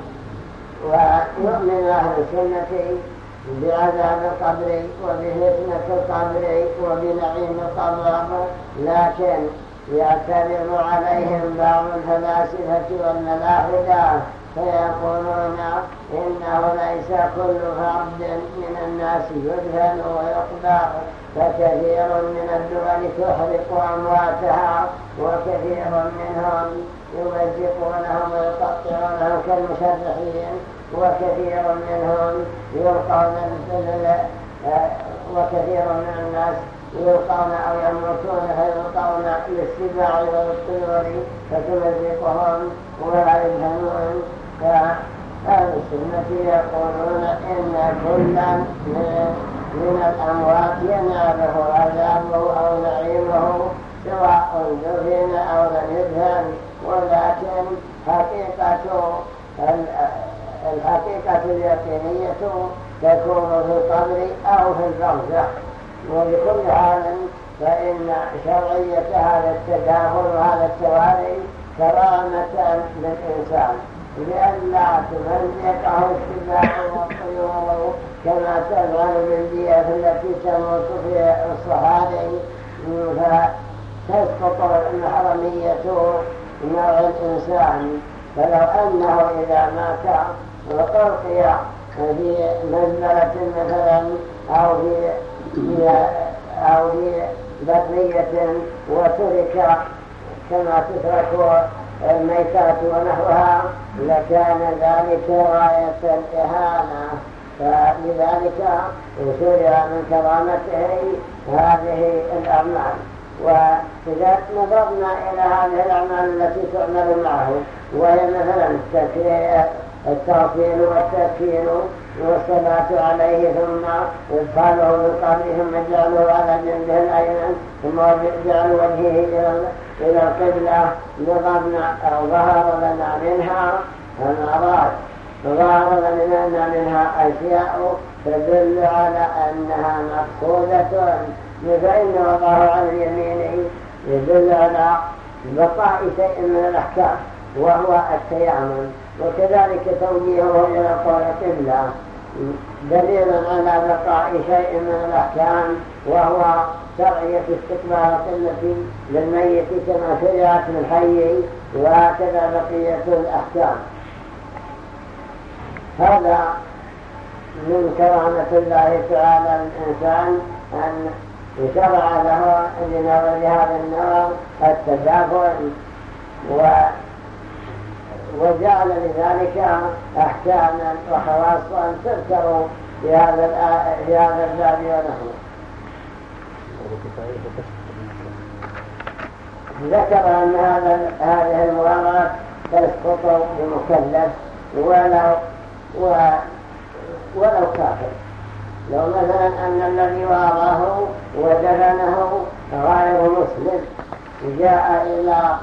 ويؤمن أهل السنة بعذاب القبر وبفتنة القبر وبنعيم القبر لكن يعترض عليهم بعض الفلاسفة والملاحدة فيقولون إنه ليس كل فرد من الناس يدفن ويقبر. فكثير من الدول تحرق أمواتها وكثير منهم يمزقونهم ويقطعونهم كالمشرحين وكثير منهم يلقون وكثير من الناس يلقون أو يموتون فيلقون للسباع والطيور فتمزقهم ولا يفهمون فأهل السنة يقولون إن كلا من الأموات يناله عذابه أو نعيمه سواء دفن أو لم يدفن ولكن حقيقة الحقيقة اليقينية تكون في القبر أو في البرزخ وبكل حال فإن شرعية هذا التداخل وهذا التوالي كرامة للإنسان. لئلا تمزقه السباع والطيور كما تفعل بالدية التي تموت في الصحاري فتسقط المحرمية مع الإنسان. فلو أنه إذا مات وألقي في مزبلة مثلا أو في أو في بقية وترك كما تترك الميتات ونحوها لكان ذلك راية الإهانة. فلذلك شرع من كرامته هذه الأعمال. وإذا نظرنا إلى هذه الأعمال التي تعمل معه وهي مثلا التغفيل والتسكين والصلاة عليه ثم إدخاله بالقبر ثم على جنبه الأيمن ثم جعل وجهه إلى القبلة نظرنا أو ظهر لنا منها المرات ظهر لنا منها أشياء تدل على أنها مقصودة فإن الله عن اليمين يدل على بقاء شيء من الأحكام وهو التيامن وكذلك توجيهه إلى قول قبلة دليل على بقاء شيء من الأحكام وهو شرعية استقبال قلة للميت كما شرعت للحي وهكذا بقية الأحكام. هذا من كرامة الله تعالى الإنسان أن شرع له لهذا النوع التدافع وجعل لذلك أحكاما وخواصا تذكر في هذا في هذا الباب ونحو. ذكر أن هذا هذه الموارات تسقط بمكلف ولو ولو كافر. لو مثلا أن الذي واراه ودفنه غير مسلم جاء إلى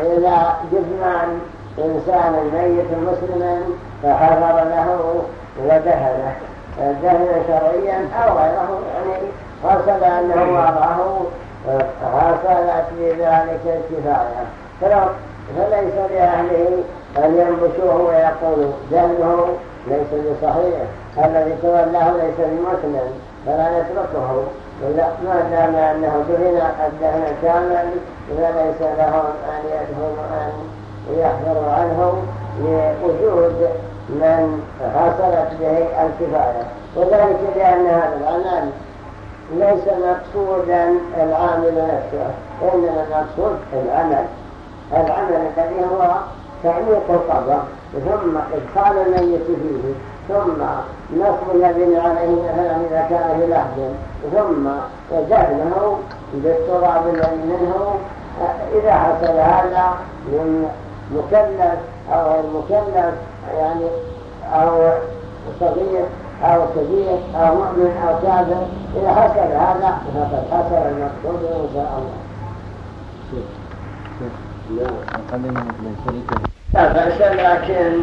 إلى جثمان إنسان ميت مسلما فحضر له ودهنه. دهن شرعيا أو غيره يعني حصل أنه وضعه حصلت بذلك الكفاية. فليس لأهله أن ينبشوه ويقولوا دهنه ليس بصحيح. الذي تولاه ليس بمسلم فلا نتركه ما دام أنه دهن الدهن كامل فليس لهم أن يدهنوا أن يحذروا عنه لوجود من حصلت به الكفاية وذلك لأن هذا العمل ليس مقصودا العامل نفسه إنما المقصود العمل العمل الذي هو تعميق القبر ثم إدخال الميت فيه ثم نصب الذين عليه مثلا إذا كان في لحد ثم دفنه بالتراب الذي منه إذا حصل هذا من مكلف أو غير مكلف يعني أو صغير أو كبير أو مؤمن أو كافر إذا حصل هذا فقد حصل المقصود إن شاء الله. لا بأس لكن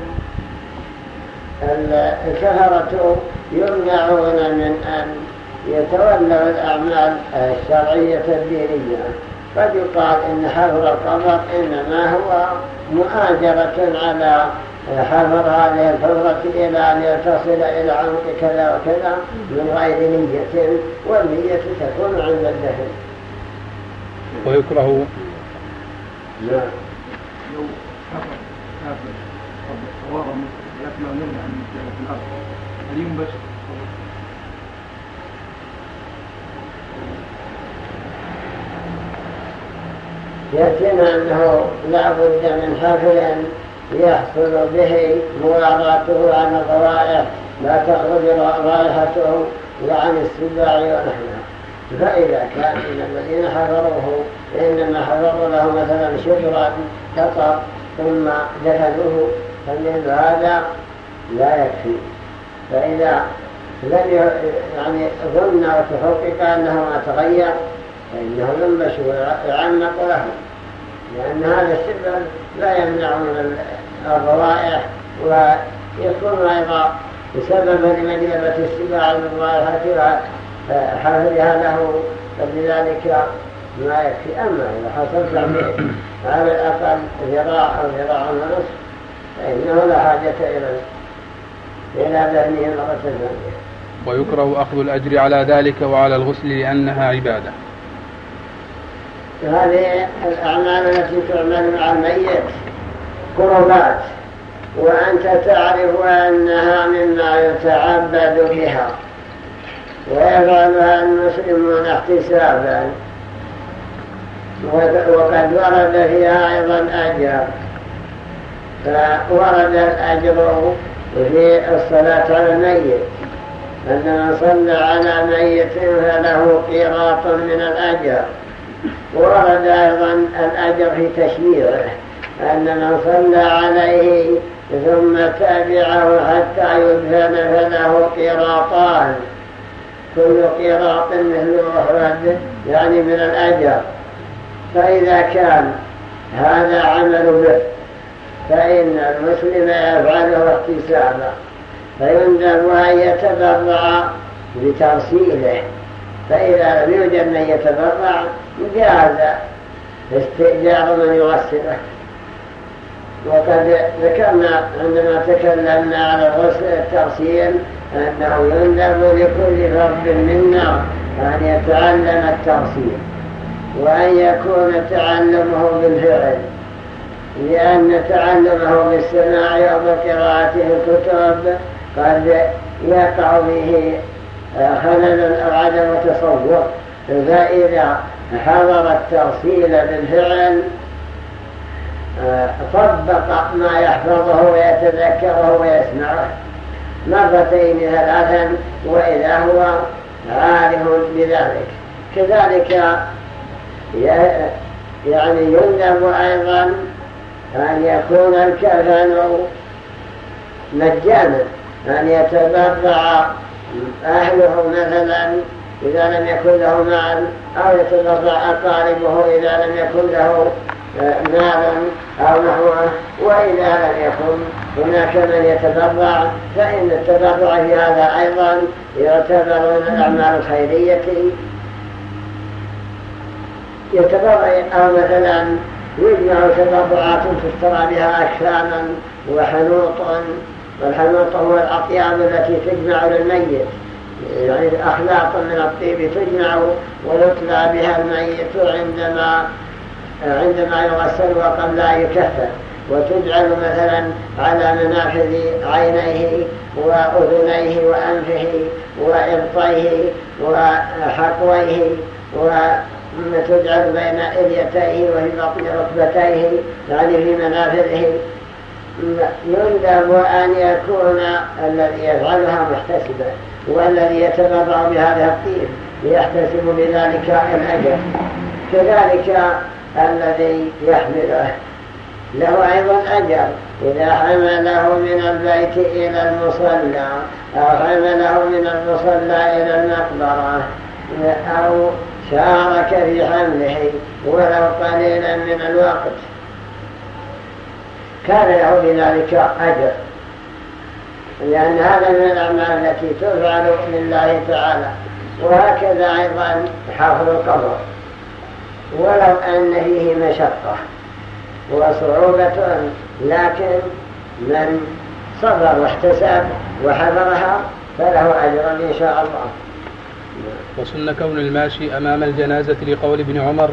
الكفرة يمنعون من أن يتولوا الأعمال الشرعية الدينية قد يقال إن حفر القبر إنما هو مؤاجرة على حفر هذه الحفرة إلى أن تصل إلى عمق كذا وكذا من غير نية والنية تكون عند الدهن ويكره نعم لو كافر الأرض ينبش يأتينا أنه لا بد من حفل يحصل به مواراته عن الروائح لا تخرج رائحته وعن السباع ونحوها فإذا كان الذين حفروه إنما حفروا له مثلا شجرا كطر ثم دفنوه فمن هذا لا يكفي. فإذا لم يعني ظن وتحقق أنه ما تغير فإنه ينبش ويعمق له لأن هذا السبب لا يمنع من الروائح ويكون أيضا سببا لمجلبة السباع رائحتها حافرها له. فلذلك ما يكفي. أما إذا حصلت على الأقل ذراع أو ذراع ونصف فإنه لا حاجة إلى إلى ذهنه مرة ويكره أخذ الأجر على ذلك وعلى الغسل لأنها عبادة. هذه الأعمال التي تعمل مع الميت قربات وأنت تعرف أنها مما يتعبد بها ويفعلها المسلمون احتسابا. وقد ورد فيها أيضا أجر. فورد الأجر في الصلاة على الميت. أن من صلى على ميت فله قيراط من الأجر. ورد أيضا الأجر في تشييعه أن من صلى عليه ثم تابعه حتى يدفن فله قيراطان كل قيراط مثل أحد يعني من الأجر. فإذا كان هذا عمل به فإن المسلم يفعله احتسابا. فيندب أن يتبرع بترسيله. فإذا لم يوجد من يتبرع جاز استئجار من يغسله. وقد ذكرنا عندما تكلمنا على الغسل الترسيل أنه يندب لكل فرد منا أن يتعلم الترسيل وأن يكون تعلمه بالفعل لأن تعلمه بالسماع أو بقراءته الكتب قد يقع به خلل أو عدم تصور فإذا حضر الترسيل بالفعل طبق ما يحفظه ويتذكره ويسمعه. مرتين ثلاثا وإذا هو عارف بذلك. كذلك يعني يندب أيضا أن يكون الكفن مجانا أن يتبرع أهله مثلا إذا لم يكن له مال أو يتبرع أقاربه إذا لم يكن له آه، مال أو نحوه وإذا لم يكن هناك من يتبرع فإن التبرع في هذا أيضا يعتبر من الأعمال الخيرية. يتبرع أو مثلا يجمع تبرعات تشترى بها أكفانا وحنوط والحنوط هو الأطياب التي تجمع للميت. يعني أخلاق من الطيب تجمع ويطلع بها الميت عندما عندما يغسل وقبل أن يكفر وتجعل مثلا على منافذ عينيه وأذنيه وأنفه وإبطيه وحقويه وتجعل بين إليتيه وفي بطن ركبتيه يعني في منافذه. يندب أن يكون الذي يفعلها محتسبا. والذي يتبرع بهذا الطيب يحتسب بذلك الأجر. كذلك الذي يحمله. له أيضا أجر. إذا حمله من البيت إلى المصلى أو حمله من المصلى إلى المقبرة أو شارك في حمله ولو قليلا من الوقت كان له بذلك أجر. لأن هذا من الأعمال التي تفعل لله تعالى. وهكذا أيضا حافظ القبر. ولو أن فيه مشقة وصعوبة لكن من صبر واحتسب وحضرها فله أجر إن شاء الله. وسن كون الماشي أمام الجنازة لقول ابن عمر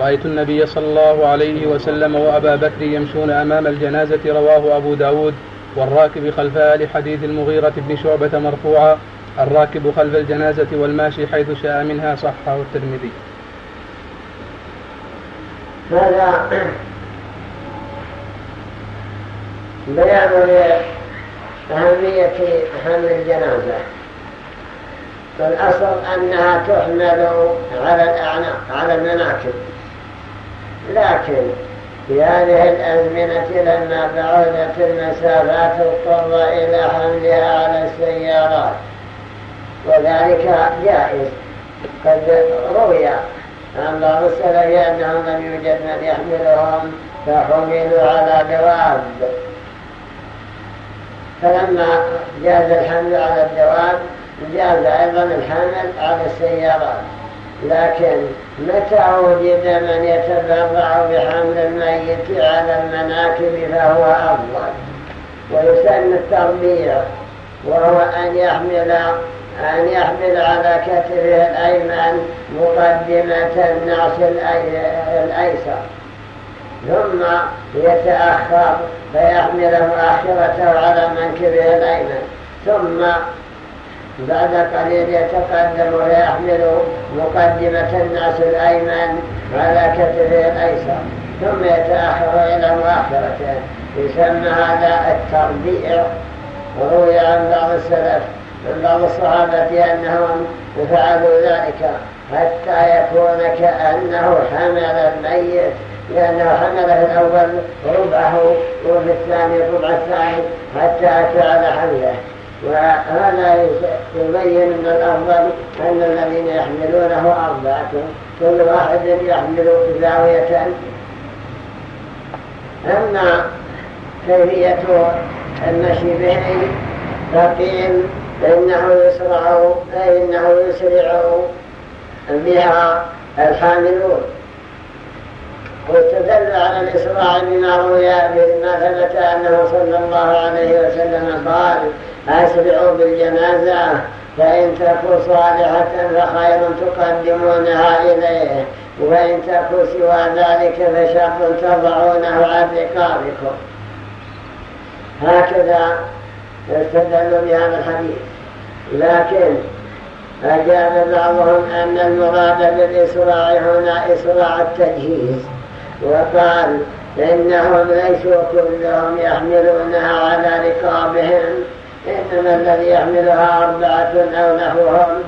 رأيت النبي صلى الله عليه وسلم وأبا بكر يمشون أمام الجنازة رواه أبو داود. والراكب خلفها لحديث المغيرة بن شعبة مرفوعا الراكب خلف الجنازة والماشي حيث شاء منها صحه الترمذي. هذا بيان لأهمية حمل الجنازة. فالأصل أنها تحمل على الأعناق على المناكب. لكن في هذه الأزمنة لما بعدت المسافات اضطر إلى حملها على السيارات. وذلك جائز. قد روي عن بعض السلف أنه لم يوجد من يحملهم فحملوا على دواب فلما جاز الحمل على الدواب جاز أيضا الحمل على السيارات. لكن متى وجد من يتبرع بحمل الميت على المناكب فهو أفضل. ويسن التربيع وهو أن يحمل أن يحمل على كتفه الأيمن مقدمة النعش الأيسر. ثم يتأخر فيحمله آخرته على منكبه الأيمن. ثم بعد قليل يتقدم ويحمل مقدمة الناس الأيمن على كتفه الأيسر. ثم يتأخر إلى مؤخرته يسمى هذا التربيع. وروي عن بعض السلف من بعض الصحابة أنهم فعلوا ذلك حتى يكون كأنه حمل الميت. لأنه حمل في الأول ربعه وفي الثاني الربع الثاني حتى أتى على حمله. وهذا يبين من الأفضل أن الذين يحملونه أربعة كل واحد يحمل زاوية. أما كيفية المشي به فقيل إنه يسرع إنه يسرع بها الحاملون. واستدل على الإسراع بما روي بما ثبت أنه صلى الله عليه وسلم قال أسرعوا بالجنازة فإن تكون صالحة فخير تقدمونها إليه وإن تكون سوى ذلك فشر تضعونه عن رقابكم. هكذا استدلوا بهذا الحديث. لكن أجاب بعضهم أن المراد بالإسراع هنا إسراع التجهيز وقال إنهم ليسوا كلهم يحملونها على رقابهم. إنما الذي يحملها أربعة أو نحوهم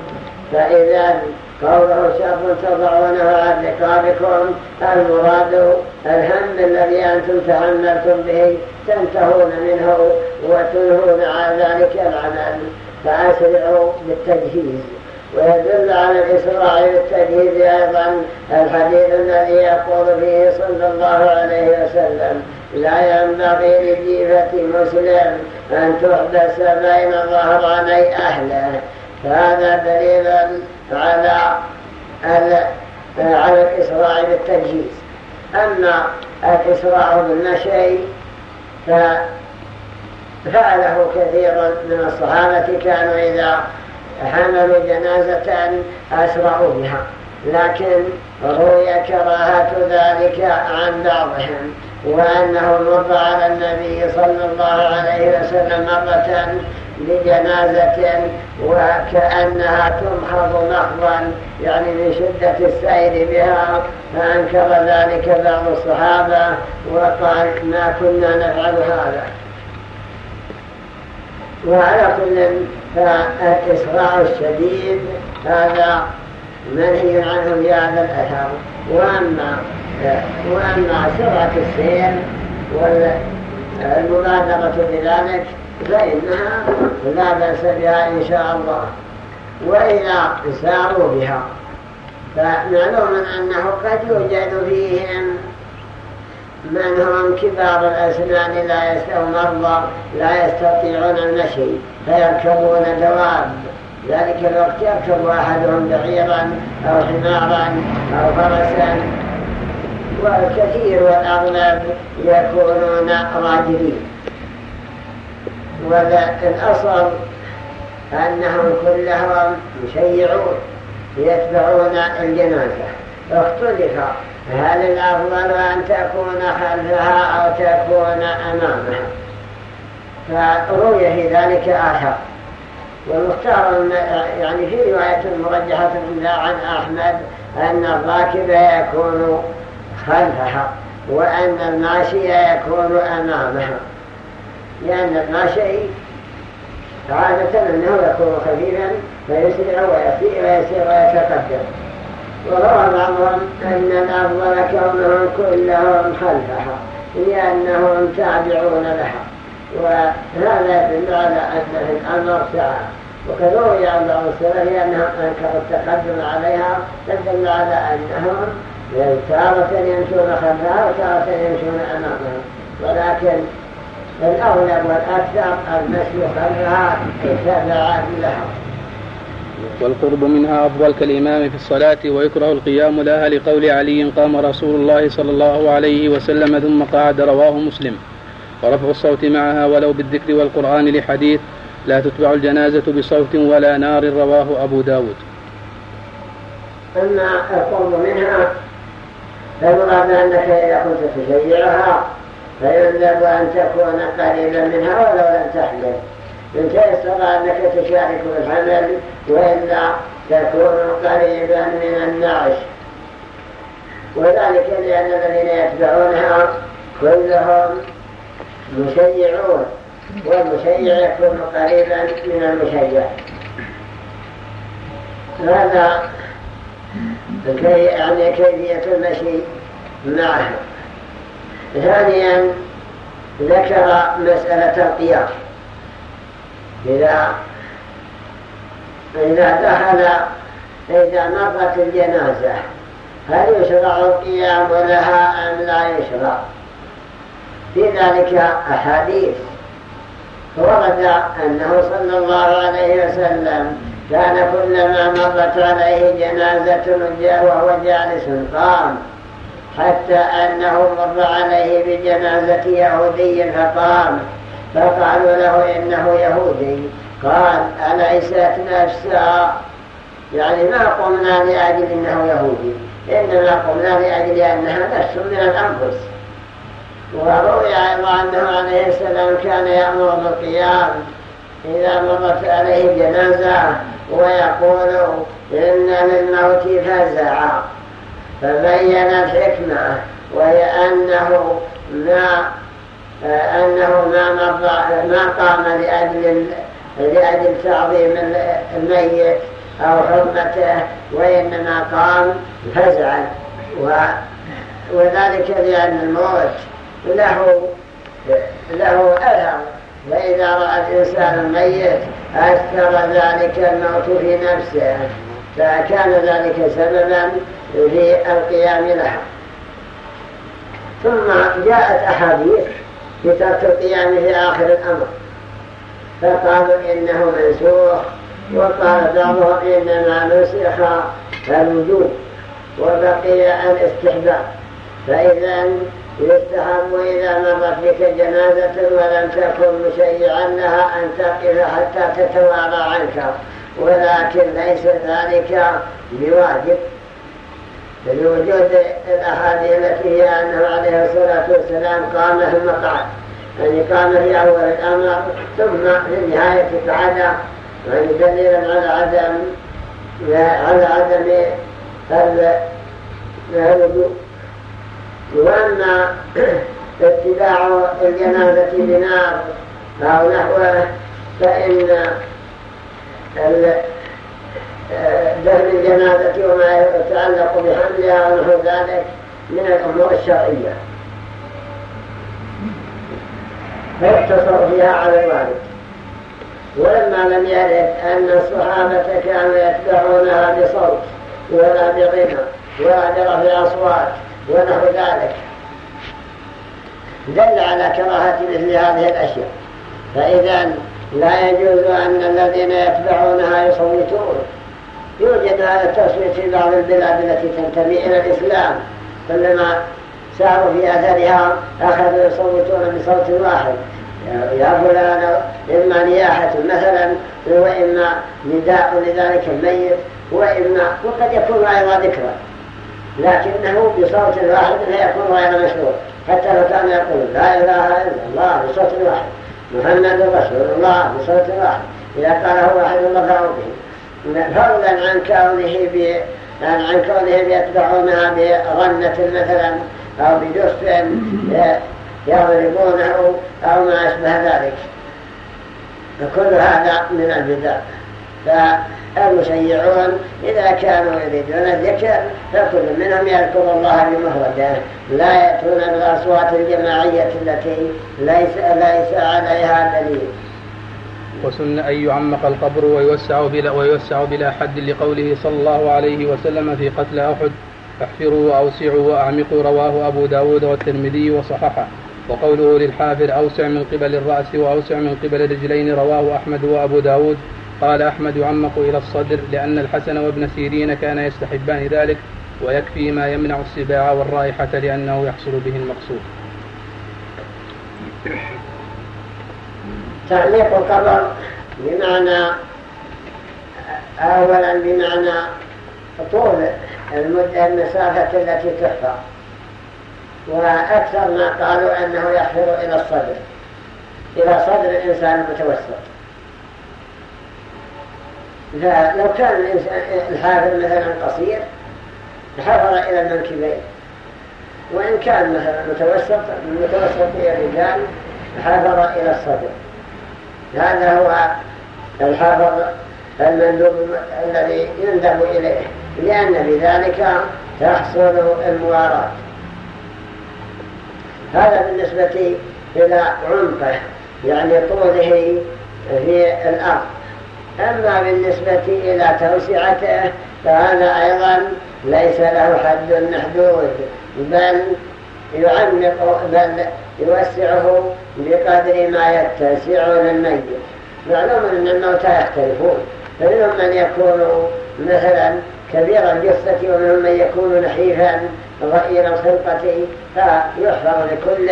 فإذا قوله شر تضعونه عن رقابكم المراد الهم الذي أنتم تحملتم به تنتهون منه وتنهون عن ذلك العمل فأسرعوا بالتجهيز. ويدل على الإسراع بالتجهيز أيضا الحديث الذي يقول فيه صلى الله عليه وسلم لا ينبغي لجيفة مسلم أن تحدث بين ظهراني أهله. فهذا دليل على على الإسراع بالتجهيز أما الإسراع بالمشي ففعله كثير من الصحابة كانوا إذا حملوا جنازة أسرعوا بها. لكن روي كراهة ذلك عن بعضهم وأنه مر على النبي صلى الله عليه وسلم مرة بجنازة وكأنها تمحض محضا يعني من شدة السير بها فأنكر ذلك بعض الصحابة وقال ما كنا نفعل هذا. وعلى كل فالإسراع الشديد هذا منهي عنه في هذا الأثر. وأما وأما سرعة السير والمبادرة بذلك فإنها لا بأس بها إن شاء الله. وإذا ساروا بها فمعلوم أنه قد يوجد فيهم من هم كبار الأسنان لا مرضى لا يستطيعون المشي فيركبون دواب. ذلك الوقت يركب أحدهم بعيرا أو حمارا أو فرسا. والكثير والأغلب يكونون راجلين. والأصل أنهم كلهم مشيعون يتبعون الجنازة. اختلف هل الأفضل أن تكون خلفها أو تكون أمامها؟ فروي في ذلك آخر. والمختار يعني في رواية مرجحة عن أحمد أن الراكب يكون خلفها وأن الماشي يكون أمامها. لأن الماشي عادة أنه يكون خفيفا فيسرع ويسير ويسير ويتقدم. وروى بعضهم أن الأفضل كونهم كلهم خلفها لأنهم تابعون لها وهذا يدل على أن الأمر سعى وقد روي عن بعض السلف أنهم أنكروا التقدم عليها تدل على أنهم تارة يمشون خلفها وتارة يمشون أمامها. ولكن الأغلب والأكثر المشي خلفها تبعا لها والقرب منها أفضل كالإمام في الصلاة ويكره القيام لها لقول علي قام رسول الله صلى الله عليه وسلم ثم قعد رواه مسلم. ورفع الصوت معها ولو بالذكر والقرآن لحديث لا تتبع الجنازة بصوت ولا نار رواه أبو داود. أما القرب منها فالمراد أنك إذا كنت تشيعها فيندب أن تكون قريبا منها ولو لم تحمل إن تيسر أنك تشارك الحمل وإلا تكون قريبا من النعش وذلك لأن الذين يتبعونها كلهم مشيعون والمشيع يكون قريبا من المشيع هذا يعني كيفية المشي معه ثانيا ذكر مسألة القيام. إذا إذا دخل إذا مرت الجنازة هل يشرع القيام لها أم لا يشرع؟ في ذلك أحاديث. ورد أنه صلى الله عليه وسلم كان كلما مرت عليه جنازة وهو جالس قام حتى أنه مر عليه بجنازة يهودي فقام. فقالوا له إنه يهودي. قال أليست نفسا؟ يعني ما قمنا لأجل إنه يهودي. إنما قمنا لأجل أنها نفس من الأنفس. وروي أيضا أنه عليه السلام كان يأمر بالقيام إذا مرت عليه جنازة ويقول إن للموت فزعا. فبين الحكمة وهي أنه ما أنه ما, ما قام لأجل, لأجل تعظيم الميت أو حرمته وإنما قام فزعا. وذلك لأن الموت له له أثر. فإذا رأى الإنسان الميت أثر ذلك الموت في نفسه فكان ذلك سببا في القيام لها ثم جاءت أحاديث في ترك القيام في آخر الأمر. فقالوا إنه منسوخ وقال بعضهم إنما نسخ الوجود وبقي الاستحباب. فإذا يستحب إذا مرت بك جنازة ولم تكن مشيعا لها أن تقف حتى تتوارى عنك. ولكن ليس ذلك بواجب. لوجود الأحاديث التي هي أنه عليه الصلاة والسلام قام ثم قعد يعني قام في أول الأمر ثم في النهاية قعد يعني دليلا على عدم على عدم الوجود وأما اتباع الجنازة بنار أو نحوه فإن دفن الجنازة وما يتعلق بحملها ونحو ذلك من الأمور الشرعية. فيقتصر فيها على الوالد ولما لم يرد أن الصحابة كانوا يتبعونها بصوت ولا بغنى ولا برفع أصوات ونحو ذلك. دل على كراهة مثل هذه الأشياء. فإذا لا يجوز أن الذين يتبعونها يصوتون. يوجد هذا التصويت في بعض البلاد التي تنتمي إلى الإسلام كلما ساروا في أثرها أخذوا يصوتون بصوت واحد. يا فلان إما نياحة مثلا وإما نداء لذلك الميت وإما وقد يكون أيضا ذكرى لكنه بصوت واحد فيكون غير مشهور. حتى لو كان يقول لا إله إلا الله بصوت واحد محمد رسول الله بصوت واحد. إذا قاله واحد الله به. فضلا عن كونه ب عن كونه يتبعونها بغنة مثلا أو بدف يضربونه أو ما أشبه ذلك. فكل هذا من البدع. فالمشيعون إذا كانوا يريدون الذكر فكل منهم يذكر الله بمهرده لا يأتون بالأصوات الجماعية التي ليس, ليس عليها دليل. وسن أن يعمق القبر ويوسع بلا, ويوسع بلا حد لقوله صلى الله عليه وسلم في قتل أحد احفروا وأوسعوا وأعمقوا رواه أبو داود والترمذي وصححه. وقوله للحافر أوسع من قبل الرأس وأوسع من قبل الرجلين رواه أحمد وأبو داود. قال أحمد يعمق إلى الصدر لأن الحسن وابن سيرين كان يستحبان ذلك ويكفي ما يمنع السباع والرائحة لأنه يحصل به المقصود. تعليق القبر بمعنى أولا بمعنى طول المسافة التي تحفر. وأكثر ما قالوا أنه يحفر إلى الصدر. إلى صدر الإنسان المتوسط. فلو كان الحافر مثلا قصير حفر إلى المنكبين وإن كان مثلا متوسط متوسط الرجال حفر إلى الصدر. هذا هو الحفر المندوب الذي يندب إليه لأن بذلك تحصل المواراة هذا بالنسبة إلى عمقه يعني طوله في الأرض. أما بالنسبة إلى توسعته فهذا أيضا ليس له حد محدود بل يعمق بل يوسعه بقدر ما يتسع للميت معلوم أن الموتى يختلفون. فمنهم من يكون مثلا كبير الجثة ومنهم من يكون نحيفا ضئيل الخلقة فيحفظ لكل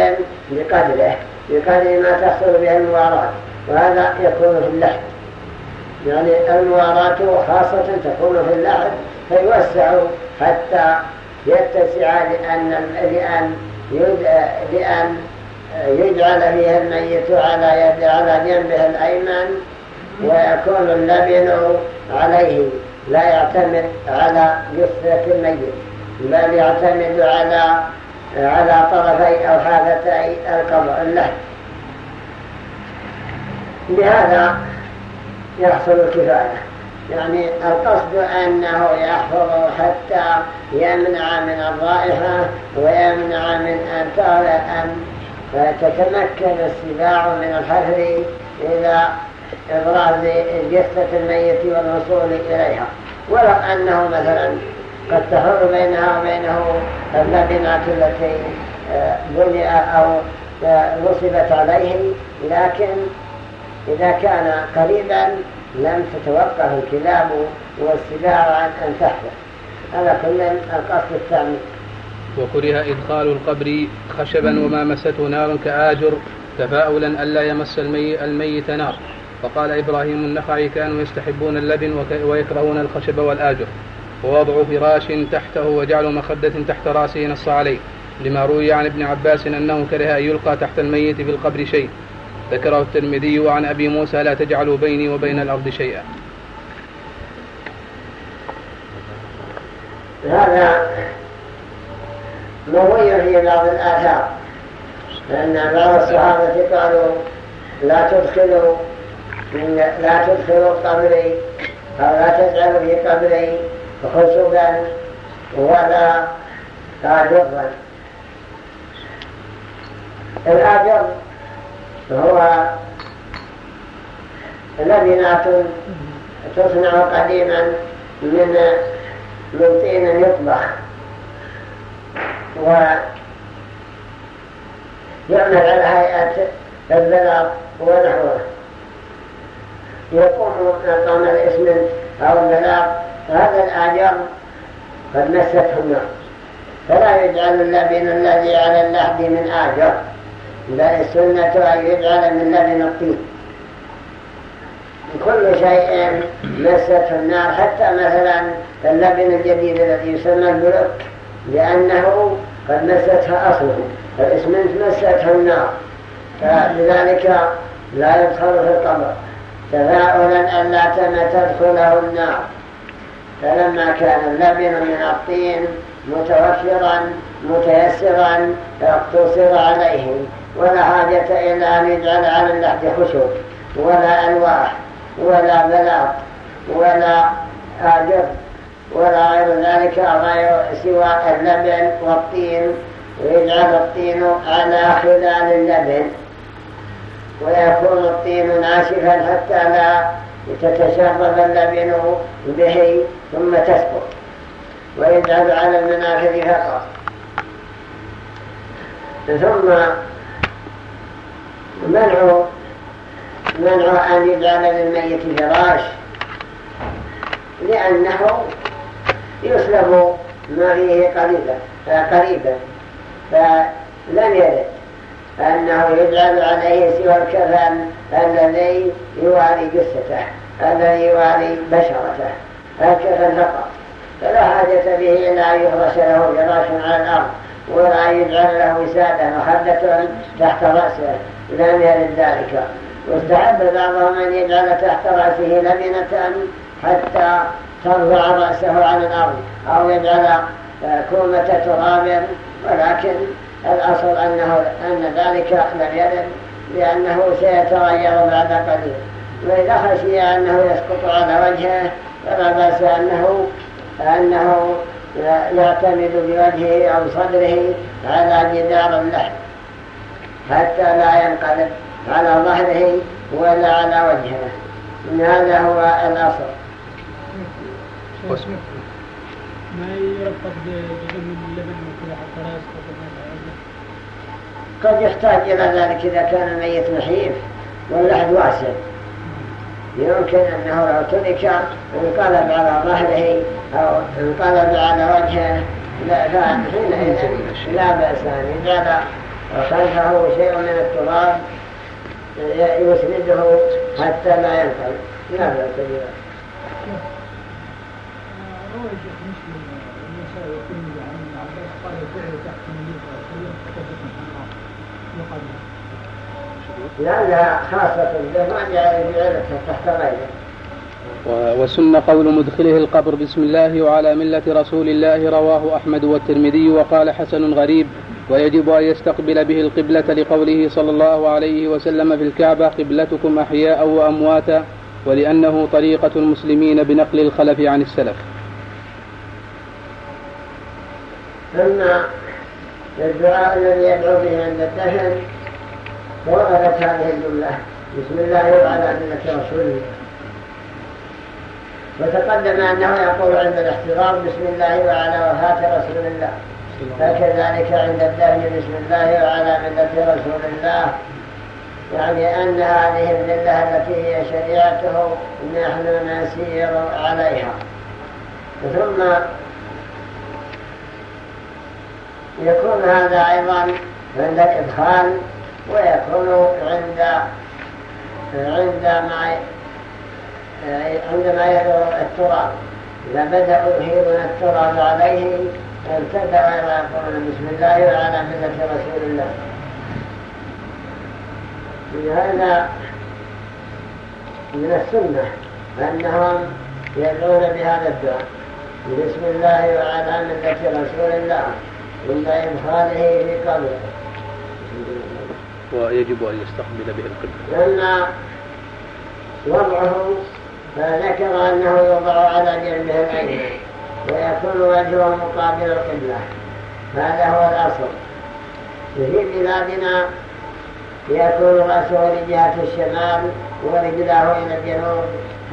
بقدره بقدر ما تحصل به المواراة وهذا يكون في اللحم يعني المواراة خاصة تكون في اللحم فيوسع حتى يتسع لأن لأن لأن يجعل فيها الميت على يد على جنبه الأيمن ويكون اللبن عليه. لا يعتمد على جثة الميت بل يعتمد على على طرفي أو القبر اللحم بهذا يحصل الكفاية. يعني القصد أنه يحفظ حتى يمنع من الرائحة ويمنع من أن أن تتمكن السباع من الحفر إلى إبراز جثة الميت والوصول إليها. ولو أنه مثلا قد تحول بينها وبينه اللبنات التي آه، بني أو آه، نصبت عليه لكن إذا كان قريبا لم تتوقف الكلاب والسباع عن أن تحفر. هذا كل القصد الثاني. وكره إدخال القبر خشبا وما مسته نار كآجر تفاؤلا ألا يمس المي الميت نار. فقال إبراهيم النخعي كانوا يستحبون اللبن ويكرهون الخشب والآجر. ووضع فراش تحته وجعل مخدة تحت رأسه نص عليه. لما روي عن ابن عباس أنه كره أن يلقى تحت الميت في القبر شيء. ذكره الترمذي وعن أبي موسى لا تجعلوا بيني وبين الأرض شيئا. هذا مروي في بعض الآثار. لأن بعض الصحابة قالوا لا تدخلوا لا تدخلوا قبري أو لا تجعلوا في قبري خشبا ولا آجرا الآجر هو لبنات تصنع قديما من من طين يطبخ. ويعمل على هيئة البلاط ونحوه. يقوم مقام الاسم أو البلاغ هذا الآجر قد مسته النار فلا يجعل اللبن الذي على اللحد من آجر. بل السنة أن يجعل من لبن الطين كل شيء مسته النار حتى مثلا اللبن الجديد الذي يسمى البلوك لأنه قد مستها أصله فالإسمنت مسته النار. فلذلك لا يدخل في القبر تفاؤلا أن لا تدخله النار. فلما كان اللبن من الطين متوفرا متيسرا اقتصر عليه ولا حاجة إلى أن يجعل على اللحد خشب ولا ألواح ولا بلاط ولا آجر. ولا غير ذلك غير سوى اللبن والطين ويجعل الطين على خلال اللبن. ويكون الطين ناشفا حتى لا تتشرب اللبن به ثم تسقط. ويجعل على المنافذ فقط. ثم منع منع أن يجعل للميت فراش لأنه يسلب ما فيه قريبا قريبا. فلم يرد أنه يجعل عليه سوى الكفن الذي يواري جثته الذي يواري بشرته الكفن فقط. فلا حاجة به إلا أن يفرش له فراش على الأرض ولا يجعل له وسادة مخدة تحت رأسه. لم يرد ذلك. واستحب بعضهم أن يجعل تحت رأسه لبنة حتى ترفع رأسه عن الأرض أو يجعل كومة تراب ولكن الأصل أنه أن ذلك لم يرد لأنه سيتغير بعد قليل. وإذا خشي أنه يسقط على وجهه فلا بأس أنه أنه يعتمد بوجهه أو صدره على جدار اللحم حتى لا ينقلب على ظهره ولا على وجهه. هذا هو الأصل. ما اللبن وكذا حتى لا قد يحتاج إلى ذلك إذا كان الميت نحيف واللحد واسع. يمكن أنه لو ترك انقلب على ظهره أو انقلب على وجهه. لا لا بأس أن يجعل خلفه شيء من التراب يسنده حتى لا ينقلب لا بأس بذلك لأنها خاصة ما وسن قول مدخله القبر بسم الله وعلى ملة رسول الله رواه أحمد والترمذي وقال حسن غريب ويجب أن يستقبل به القبلة لقوله صلى الله عليه وسلم في الكعبة قبلتكم أحياء وأمواتا ولأنه طريقة المسلمين بنقل الخلف عن السلف. ثم الدعاء الذي يدعو به عند الدفن وردت هذه الجملة. بسم الله وعلى ملة رسوله وتقدم أنه يقول عند الاحتضار بسم الله وعلى وفاة رسول الله. فكذلك عند الدفن بسم الله وعلى ملة رسول الله. يعني أن هذه الملة التي هي شريعته نحن نسير عليها. ثم يكون هذا أيضا عند الإدخال ويكون عند عندما عندما يحضر التراب. إذا بدأوا يهيرون التراب عليه ابتدأ ويقولون بسم الله وعلى ملة رسول الله. هذا من السنة أنهم يدعون بهذا الدعاء. بسم الله وعلى ملة رسول الله. عند إدخاله في قبره ويجب أن يستقبل به القبلة لما وضعه فذكر أنه يوضع على جنبه الأيمن ويكون وجهه مقابل القبلة. هذا هو الأصل. في بلادنا يكون رأسه لجهة الشمال ورجله إلى الجنوب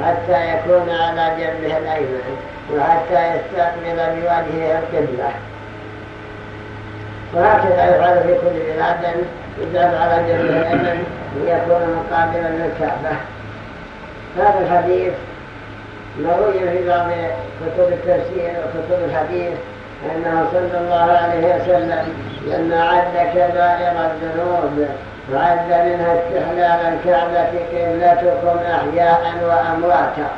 حتى يكون على جنبه الأيمن وحتى يستقبل بوجهه القبلة. وهكذا يفعل في كل بلاد يجعل على جنبه الأيمن ليكون مقابلا للكعبة. هذا الحديث مروي في بعض كتب التفسير وكتب الحديث أنه صلى الله عليه وسلم لما عد كبائر الذنوب وعد منها استحلال الكعبة قبلتكم أحياء وأمواتا.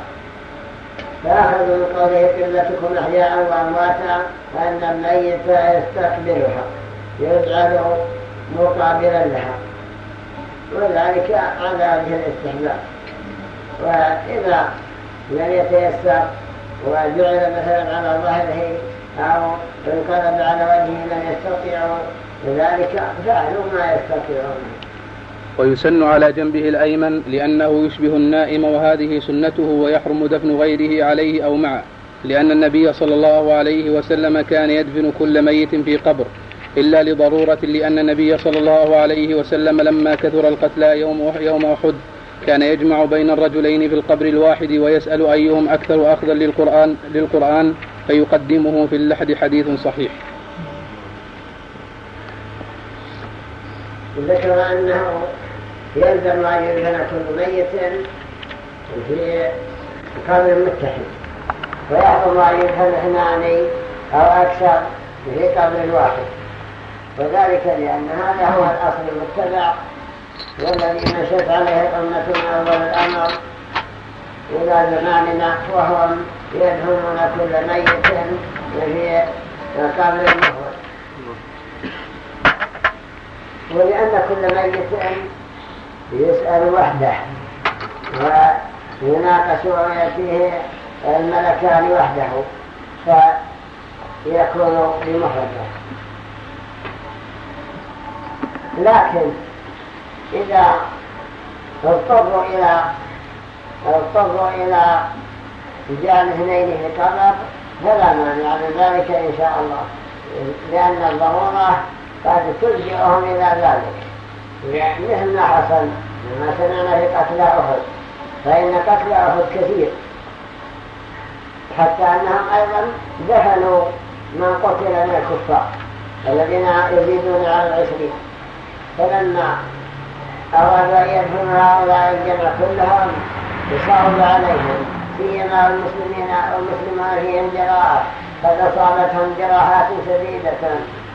فأخذ من قوله قبلتكم أحياء وأمواتا أن الميت يستقبلها. يجعل مقابلا لها. وذلك على وجه الاستحباب. وإذا لم يتيسر وجعل مثلا على ظهره أو انقلب على وجهه لم يستطيعوا ذلك فعلوا ما يستطيعون. ويسن على جنبه الأيمن لأنه يشبه النائم وهذه سنته ويحرم دفن غيره عليه أو معه لأن النبي صلى الله عليه وسلم كان يدفن كل ميت في قبر. إلا لضرورة لأن النبي صلى الله عليه وسلم لما كثر القتلى يوم يوم أحد كان يجمع بين الرجلين في القبر الواحد ويسأل أيهم أكثر أخذا للقرآن للقرآن فيقدمه في اللحد حديث صحيح. ذكر أنه يلزم أن يدفن كل ميت في قبر متحد ويحكم أن يدفن اثنان أو أكثر في قبر واحد وذلك لأن هذا هو الأصل المتبع والذي مشت عليه من أول الأمر إلى زماننا وهم يدفنون كل ميت في قبر المفرد ولأن كل ميت يسأل وحده ويناقش ويأتيه الملكان وحده فيكون بمفرده لكن إذا اضطروا إلى اضطروا إلى جعل اثنين في قبر فلا مانع من ذلك إن شاء الله. لأن الضرورة قد تلجئهم إلى ذلك. مثل ما حصل لما سمعنا في قتل أحد فإن قتل أحد كثير. حتى أنهم أيضا دفنوا من قتل من الكفار الذين يزيدون على العشرين. فلما أرادوا أن يدفنوا هؤلاء الجمع كلهم يصعب عليهم سيما المسلمين والمسلمون فيهم جراحات قد أصابتهم جراحات شديدة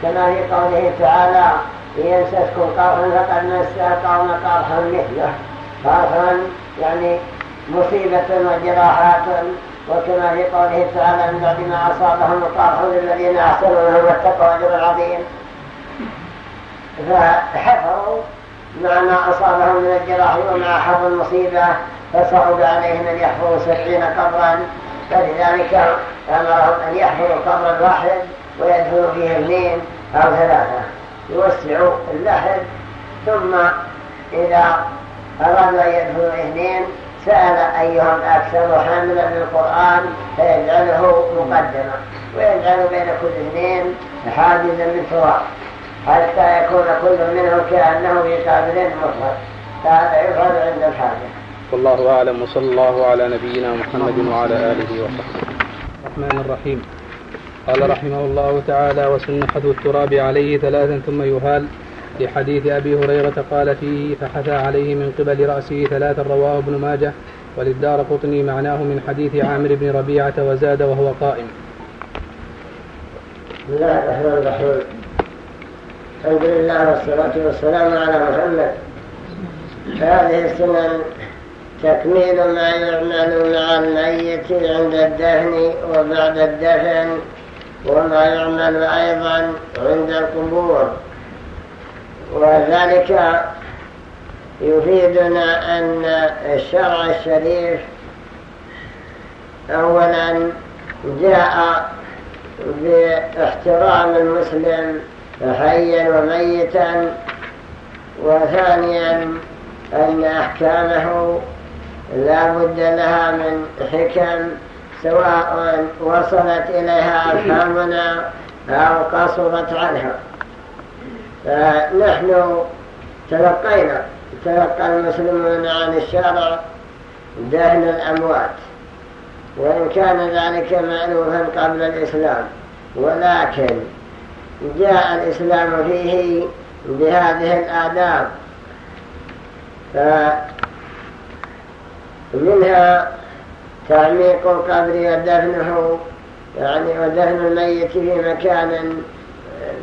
كما في قوله تعالى ينسسكم قرح فقد مس قوم قرح مثله. قرح يعني مصيبة وجراحات وكما في قوله تعالى من بعد ما أصابهم القرح للذين أحسنوا لهم واتقوا أجر عظيم. فحفروا مع ما أصابهم من الجراح ومع حظ المصيبة فصعب عليهم أن يحفروا سبعين قبرا. فلذلك أمرهم أن يحفروا قبرا واحد ويدخلوا فيه اثنين أو ثلاثة. يوسعوا اللحد ثم إذا أرادوا أن يدخلوا اثنين سأل أيهم أكثر حاملا للقرآن فيجعله مقدما ويجعل بين كل اثنين حاجزا من تراب حتى يكون كل منه كأنه في قابل مطلق. فهذا يفعل عند الحاجة. والله أعلم وصلى الله على نبينا محمد وعلى آله وصحبه. الرحمن الرحيم. قال رحمه الله تعالى وسن حذو التراب عليه ثلاثا ثم يهال. لحديث أبي هريرة قال فيه فحثى عليه من قبل رأسه ثلاثا رواه ابن ماجه. وللدار قطني معناه من حديث عامر بن ربيعة وزاد وهو قائم. بسم الله الرحمن الرحيم. الحمد لله والصلاة والسلام على محمد. هذه السنن تكميل ما يعمل مع الميت عند الدفن وبعد الدفن وما يعمل أيضا عند القبور. وذلك يفيدنا أن الشرع الشريف أولا جاء باحترام المسلم حيا وميتا. وثانيا أن أحكامه لا بد لها من حكم سواء وصلت إليها أفهامنا أو قصرت عنها. فنحن تلقينا تلقى المسلمون عن الشرع دهن الأموات وإن كان ذلك مألوفا قبل الإسلام. ولكن جاء الإسلام فيه بهذه الآداب. منها تعميق القبر ودفنه يعني ودفن الميت في مكان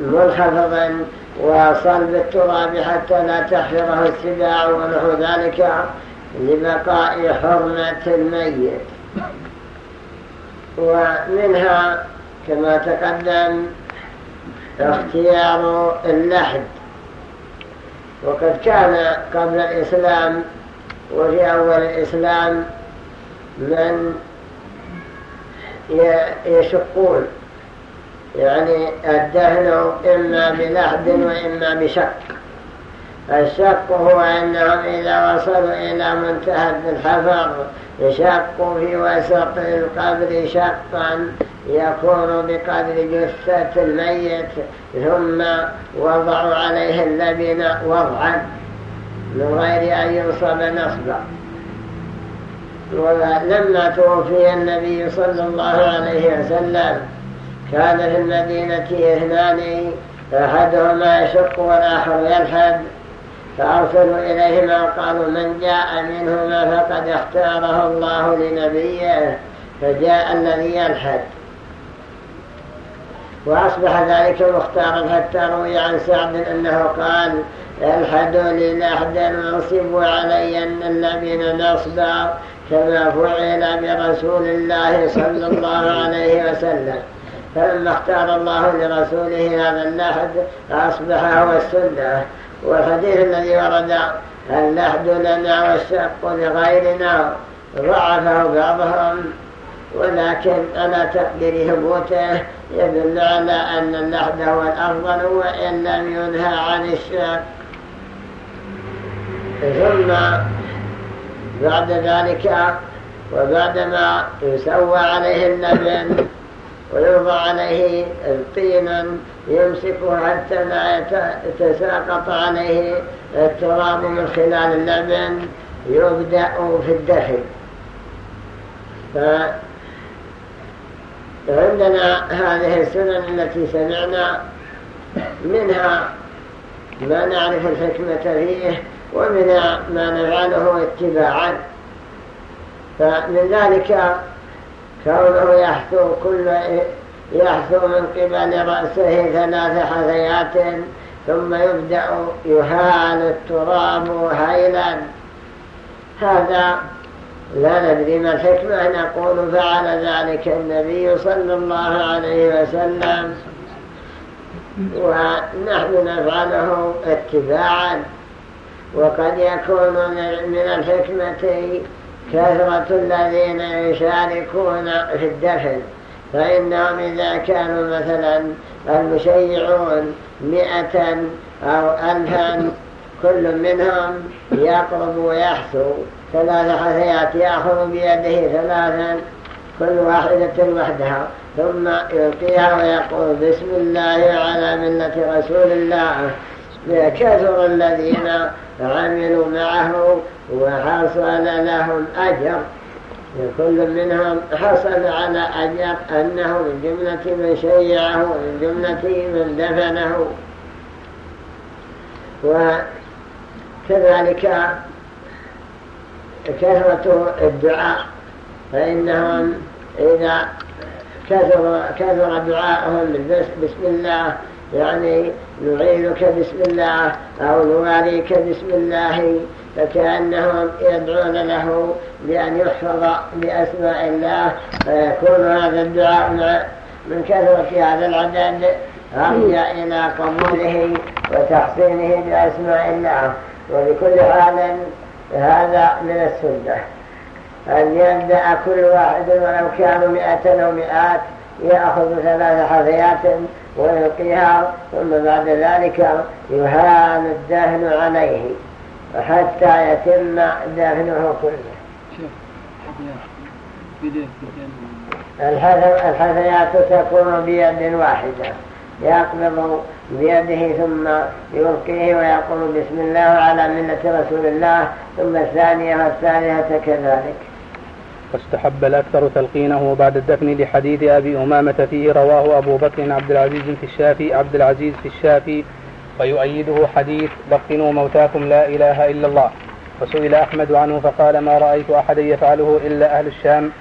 منخفض وصلب التراب حتى لا تحفره السباع ونحو ذلك لبقاء حرمة الميت. ومنها كما تقدم اختيار اللحد وقد كان قبل الإسلام وفي أول الإسلام من يشقون. يعني الدهن إما بلحد وإما بشق. الشق هو أنهم إذا وصلوا إلى منتهى الحفر شقوا في وسط القبر شقا يكون بقدر جثة الميت ثم وضعوا عليه اللبن وضعا من غير أن ينصب نصبا. ولما توفي النبي صلى الله عليه وسلم كان في المدينة اثنان أحدهما يشق والآخر يلحد. فأرسلوا إليهما وقالوا من جاء منهما فقد اختاره الله لنبيه فجاء الذي يلحد. وأصبح ذلك مختارا حتى روي عن سعد أنه قال الحدوا لي لحدا وانصبوا علي أن اللبن نصبا كما فعل برسول الله صلى الله عليه وسلم. فلما اختار الله لرسوله هذا اللحد أصبح هو السنة. والحديث الذي ورد اللحد لنا والشق لغيرنا ضعفه بعضهم. ولكن على تقدير هبوته يدل على أن اللحد هو الأفضل وإن لم ينهى عن الشق ثم بعد ذلك وبعدما يسوى عليه اللبن ويوضع عليه طينا يمسكه حتى لا يتساقط عليه التراب من خلال اللبن يبدأ في الدخل فعندنا هذه السنن التي سمعنا منها ما نعرف الحكمة فيه ومنها ما نفعله اتباعا. فمن ذلك كونه يحثو كل يحثو من قبل رأسه ثلاث حثيات ثم يبدأ يهال التراب هيلا. هذا لا ندري ما الحكمة. نقول فعل ذلك النبي صلى الله عليه وسلم. ونحن نفعله اتباعا. وقد يكون من الحكمة كثرة الذين يشاركون في الدفن. فإنهم إذا كانوا مثلا المشيعون مئة أو ألفا كل منهم يقرب ويحثو. ثلاث حثيات يأخذ بيده ثلاثا كل واحدة وحدها. ثم يلقيها ويقول بسم الله على ملة رسول الله. كثر الذين عملوا معه وحصل لهم أجر. كل منهم حصل على أجر أنه من جملة من شيعه ومن جملة من دفنه. وكذلك كثرة الدعاء فإنهم إذا كثر, كثر دعاءهم بسم الله يعني نعينك بسم الله أو نواليك بسم الله فكأنهم يدعون له بأن يحفظ بأسماء الله فيكون هذا الدعاء من كثرة هذا العدد أرجع إلى قبوله وتحصينه بأسماء الله. وبكل حال هذا من السنة. أن يبدأ كل واحد ولو كانوا مئة أو مئات يأخذ ثلاث حثيات ويلقيها ثم بعد ذلك يهان الدهن عليه حتى يتم دفنه كله. الحثيات تكون بيد واحدة. يقبض بيده ثم يلقيه ويقول بسم الله على ملة رسول الله ثم الثانية والثالثة كذلك. واستحب الأكثر تلقينه بعد الدفن لحديث أبي أمامة فيه رواه أبو بكر عبد العزيز في الشافي عبد العزيز في الشافي ويؤيده حديث لقنوا موتاكم لا إله إلا الله. وسئل أحمد عنه فقال ما رأيت أحدا يفعله إلا أهل الشام.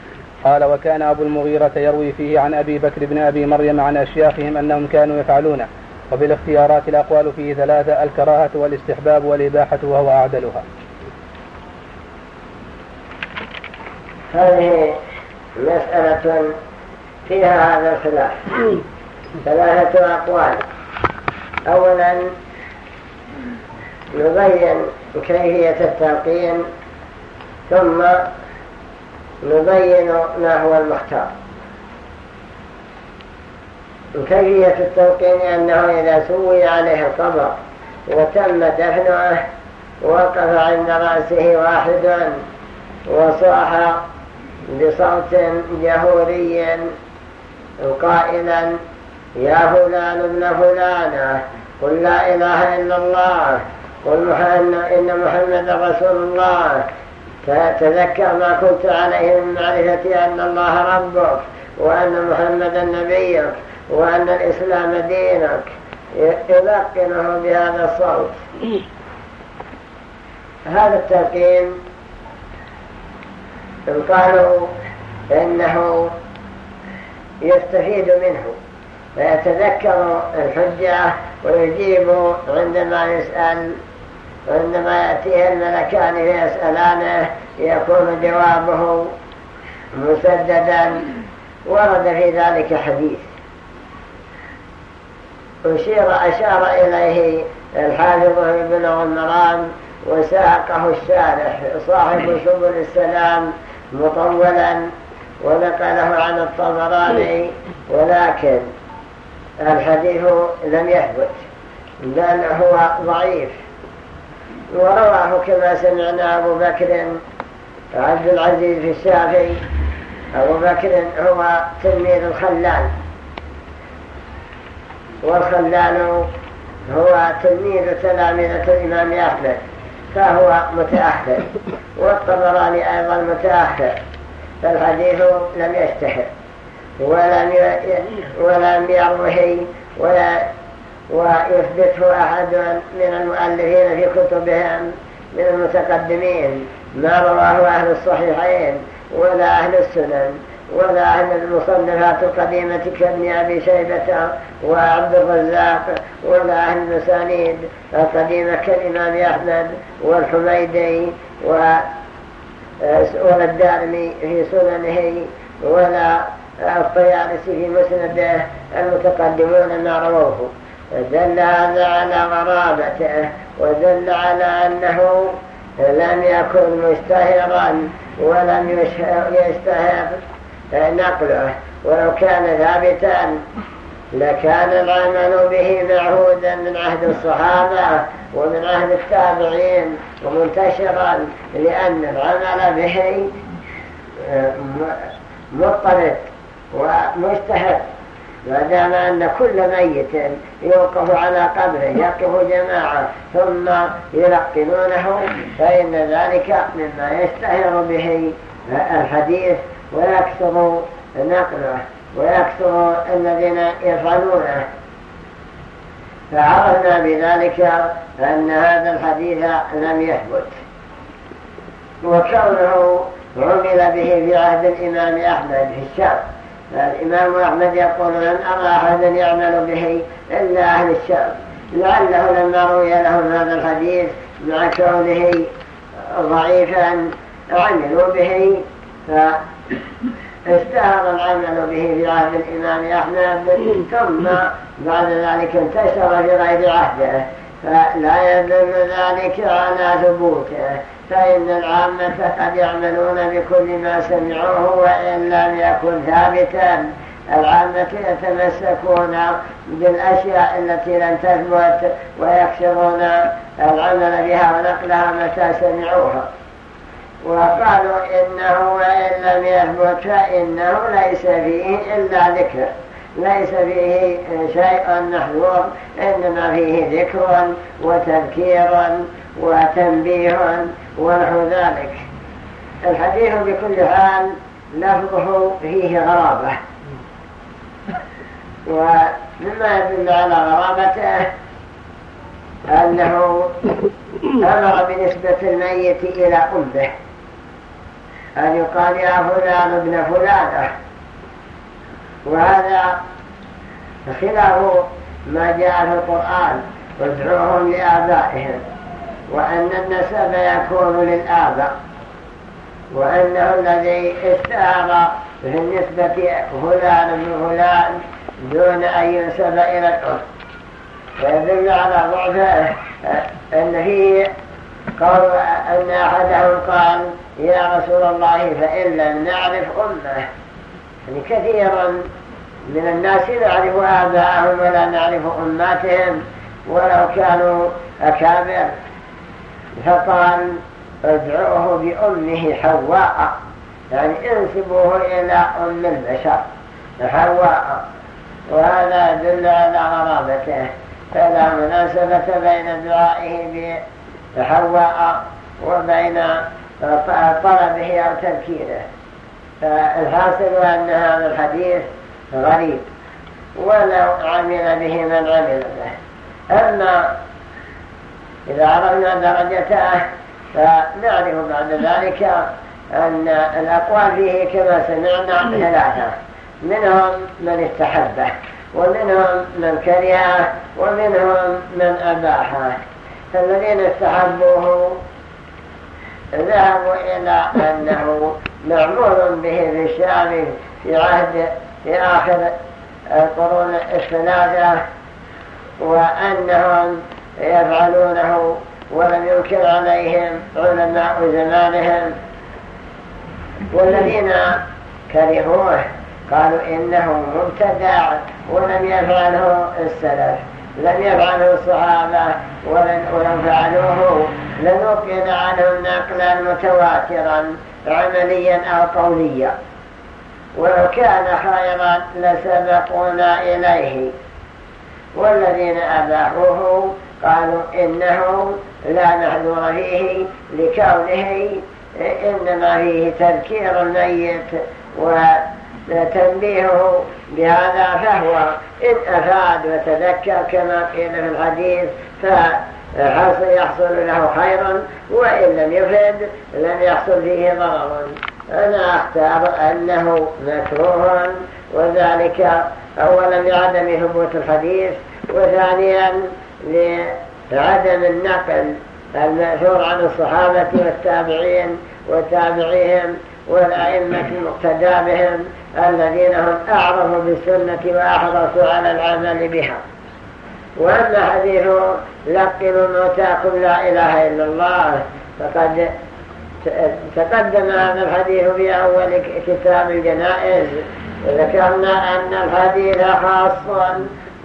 قال وكان أبو المغيرة يروي فيه عن أبي بكر بن أبي مريم عن أشياخهم أنهم كانوا يفعلونه. وفي الاختيارات الأقوال فيه ثلاثة الكراهة والاستحباب والإباحة وهو أعدلها. هذه مسألة فيها هذا الخلاف. ثلاثة أقوال. أولا نبين كيفية التلقين ثم نبين ما هو المختار. كيفية التلقين أنه إذا سوي عليه القبر وتم دفنه وقف عند رأسه واحد وصاح بصوت جهوري قائلا يا فلان ابن فلانة قل لا إله إلا الله قل إن محمد رسول الله فتذكر ما كنت عليه من معرفة أن الله ربك وأن محمدا نبيك. وأن الإسلام دينك يلقنه بهذا الصوت. هذا التلقين قالوا إنه يستفيد منه فيتذكر الحجة ويجيب عندما يسأل عندما يأتيه الملكان فيسألانه يكون جوابه مسددا. ورد في ذلك حديث. أشير أشار إليه الحافظ ابن عمران وساقه الشارح صاحب سبل السلام مطولا ونقله عن الطبراني ولكن الحديث لم يثبت بل هو ضعيف. ورواه كما سمعنا أبو بكر عبد العزيز الشافعي أبو بكر هو تلميذ الخلال. والخلال هو تلميذ تلاميذة الإمام أحمد فهو متأخر. والطبراني أيضا متأخر. فالحديث لم يشتهر ولم ولم يروه ولا ويثبته أحد من المؤلفين في كتبهم من المتقدمين. ما رواه أهل الصحيحين ولا أهل السنن. ولا أهل المصنفات القديمة كابن أبي شيبة وعبد الرزاق ولا أهل المسانيد القديمة كالإمام أحمد والحميدي ولا الدارمي في سننه ولا الطيارسي في مسنده المتقدمون ما رووه. دل هذا على غرابته ودل على أنه لم يكن مشتهرا ولم يشتهر نقله. ولو كان ثابتا لكان العمل به معهودا من عهد الصحابة ومن عهد التابعين ومنتشرا لأن العمل به مضطرد ومجتهد. ما دام أن كل ميت يوقف على قبره يقف جماعة ثم يلقنونه فإن ذلك مما يشتهر به الحديث ويكثر نقله ويكثر الذين يفعلونه فعرفنا بذلك أن هذا الحديث لم يثبت. وكونه عمل به في عهد الإمام أحمد في الشام. فالإمام أحمد يقول لن أرى أحدا يعمل به إلا أهل الشام. لعله لما روي لهم هذا الحديث مع كونه ضعيفا عملوا به. فاشتهر العمل به في عهد الإمام أحمد ثم بعد ذلك انتشر في غير عهده فلا يدل ذلك على ثبوته فإن العامة قد يعملون بكل ما سمعوه وإن لم يكن ثابتا. العامة يتمسكون بالأشياء التي لم تثبت ويكسرون العمل بها ونقلها متى سمعوها. وقالوا إنه وإن لم يثبت فإنه ليس فيه إلا ذكر. ليس فيه شيء محذور إنما فيه ذكر وتذكير وتنبيه ونحو ذلك. الحديث بكل حال لفظه فيه غرابة. ومما يدل على غرابته أنه أمر بنسبة الميت إلى أمه. أن يقال يا فلان ابن فلانة وهذا خلاف ما جاء في القرآن وادعوهم لآبائهم وأن النسب يكون للآباء وأنه الذي استعار في النسبة فلان من فلان دون أن ينسب إلى الأرض فيدل على ضعفه أن فيه قالوا أن أحدهم قال يا رسول الله فإن لم نعرف أمة يعني كثيرا من الناس نعرف آباءهم ولا نعرف أماتهم ولو كانوا أكابر. فقال ادعوه بأمه حواء. يعني انسبوه إلى أم البشر حواء. وهذا يدل على غرابته فلا مناسبة بين دعائه بحواء وبين طلبه أو تذكيره. فالحاصل أن هذا الحديث غريب ولو عمل به من عمل به. أما إذا عرفنا درجته فنعرف بعد ذلك أن الأقوال فيه كما سمعنا ثلاثة. منهم من استحبه ومنهم من كرهه ومنهم من أباحه. فالذين استحبوه ذهبوا إلى أنه معمول به في الشام في عهد في آخر القرون الثلاثة وأنهم يفعلونه ولم ينكر عليهم علماء زمانهم. والذين كرهوه قالوا إنه مبتدع ولم يفعله السلف. لم يفعله الصحابة ولم فعلوه. لنقل عنهم نقلا متواترا عمليا أو قوليا. ولو كان خيرا لسبقونا إليه. والذين أباحوه قالوا إنه لا محذور فيه لكونه إنما فيه تذكير الميت وتنبيهه بهذا فهو إن أفاد وتذكر كما قيل في الحديث فحصل يحصل له خيرا وإن لم يفد لم يحصل فيه ضرر أنا أختار أنه مكروه وذلك أولا لعدم ثبوت الحديث وثانيا لعدم النقل المأثور عن الصحابة والتابعين وتابعيهم والأئمة المقتدى بهم الذين هم أعرفوا بالسنة وأحرصوا على العمل بها. وأما حديث لقنوا موتاكم لا إله إلا الله فقد تقدم هذا الحديث في أول كتاب الجنائز. وذكرنا أن الحديث خاص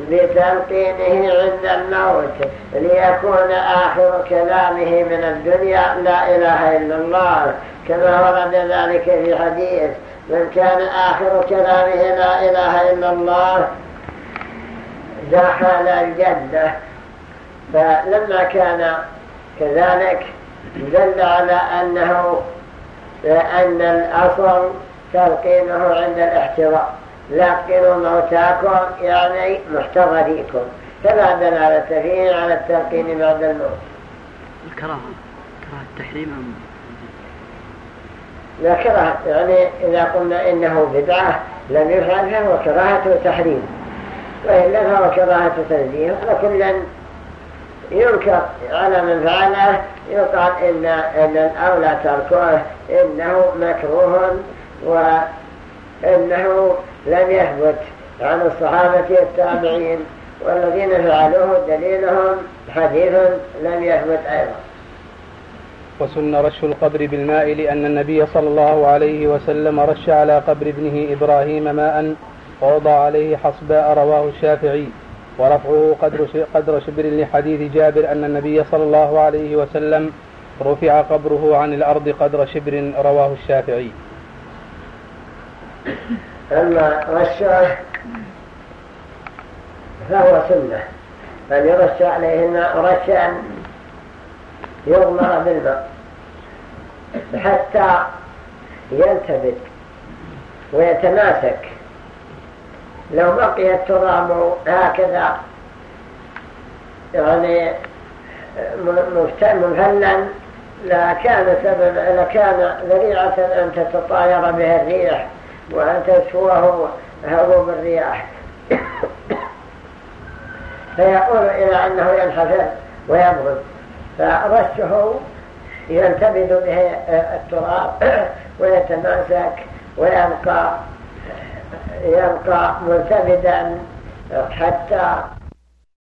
بتلقينه عند الموت ليكون آخر كلامه من الدنيا لا إله إلا الله كما ورد ذلك في حديث من كان آخر كلامه لا إله إلا الله دخل الجنة. فلما كان كذلك دل على أنه أن الأصل تلقينه عند الاحتراء لقنوا موتاكم يعني محتضريكم. فلا دلالة فيه على التلقين بعد الموت. الكراهة كراهة التحريم كراهة يعني إذا قلنا إنه بدعة لم يفعل فهو كراهة تحريم وإلا فهو كراهة تنزيه وكلا ينكر على من فعله يقال إن, إن الأولى تركوه إنه مكروه وإنه لم يثبت عن الصحابة التابعين والذين فعلوه دليلهم حديث لم يثبت أيضا. وسن رش القبر بالماء لأن النبي صلى الله عليه وسلم رش على قبر ابنه إبراهيم ماء ووضع عليه حصباء رواه الشافعي. ورفعه قدر قدر شبر لحديث جابر أن النبي صلى الله عليه وسلم رفع قبره عن الأرض قدر شبر رواه الشافعي. أما رشه فهو سنة. أن يرش عليه الماء رشا يغمر بالماء حتى ينتبت ويتماسك. لو بقي التراب هكذا يعني مفلا لكان سبب لكان ذريعة أن تتطاير به الريح وأن تسواه هروب الرياح فيقول إلى أنه ينحفر ويبرد فرشه ينتبذ به التراب ويتماسك ويبقى يبقى ملتبدا حتى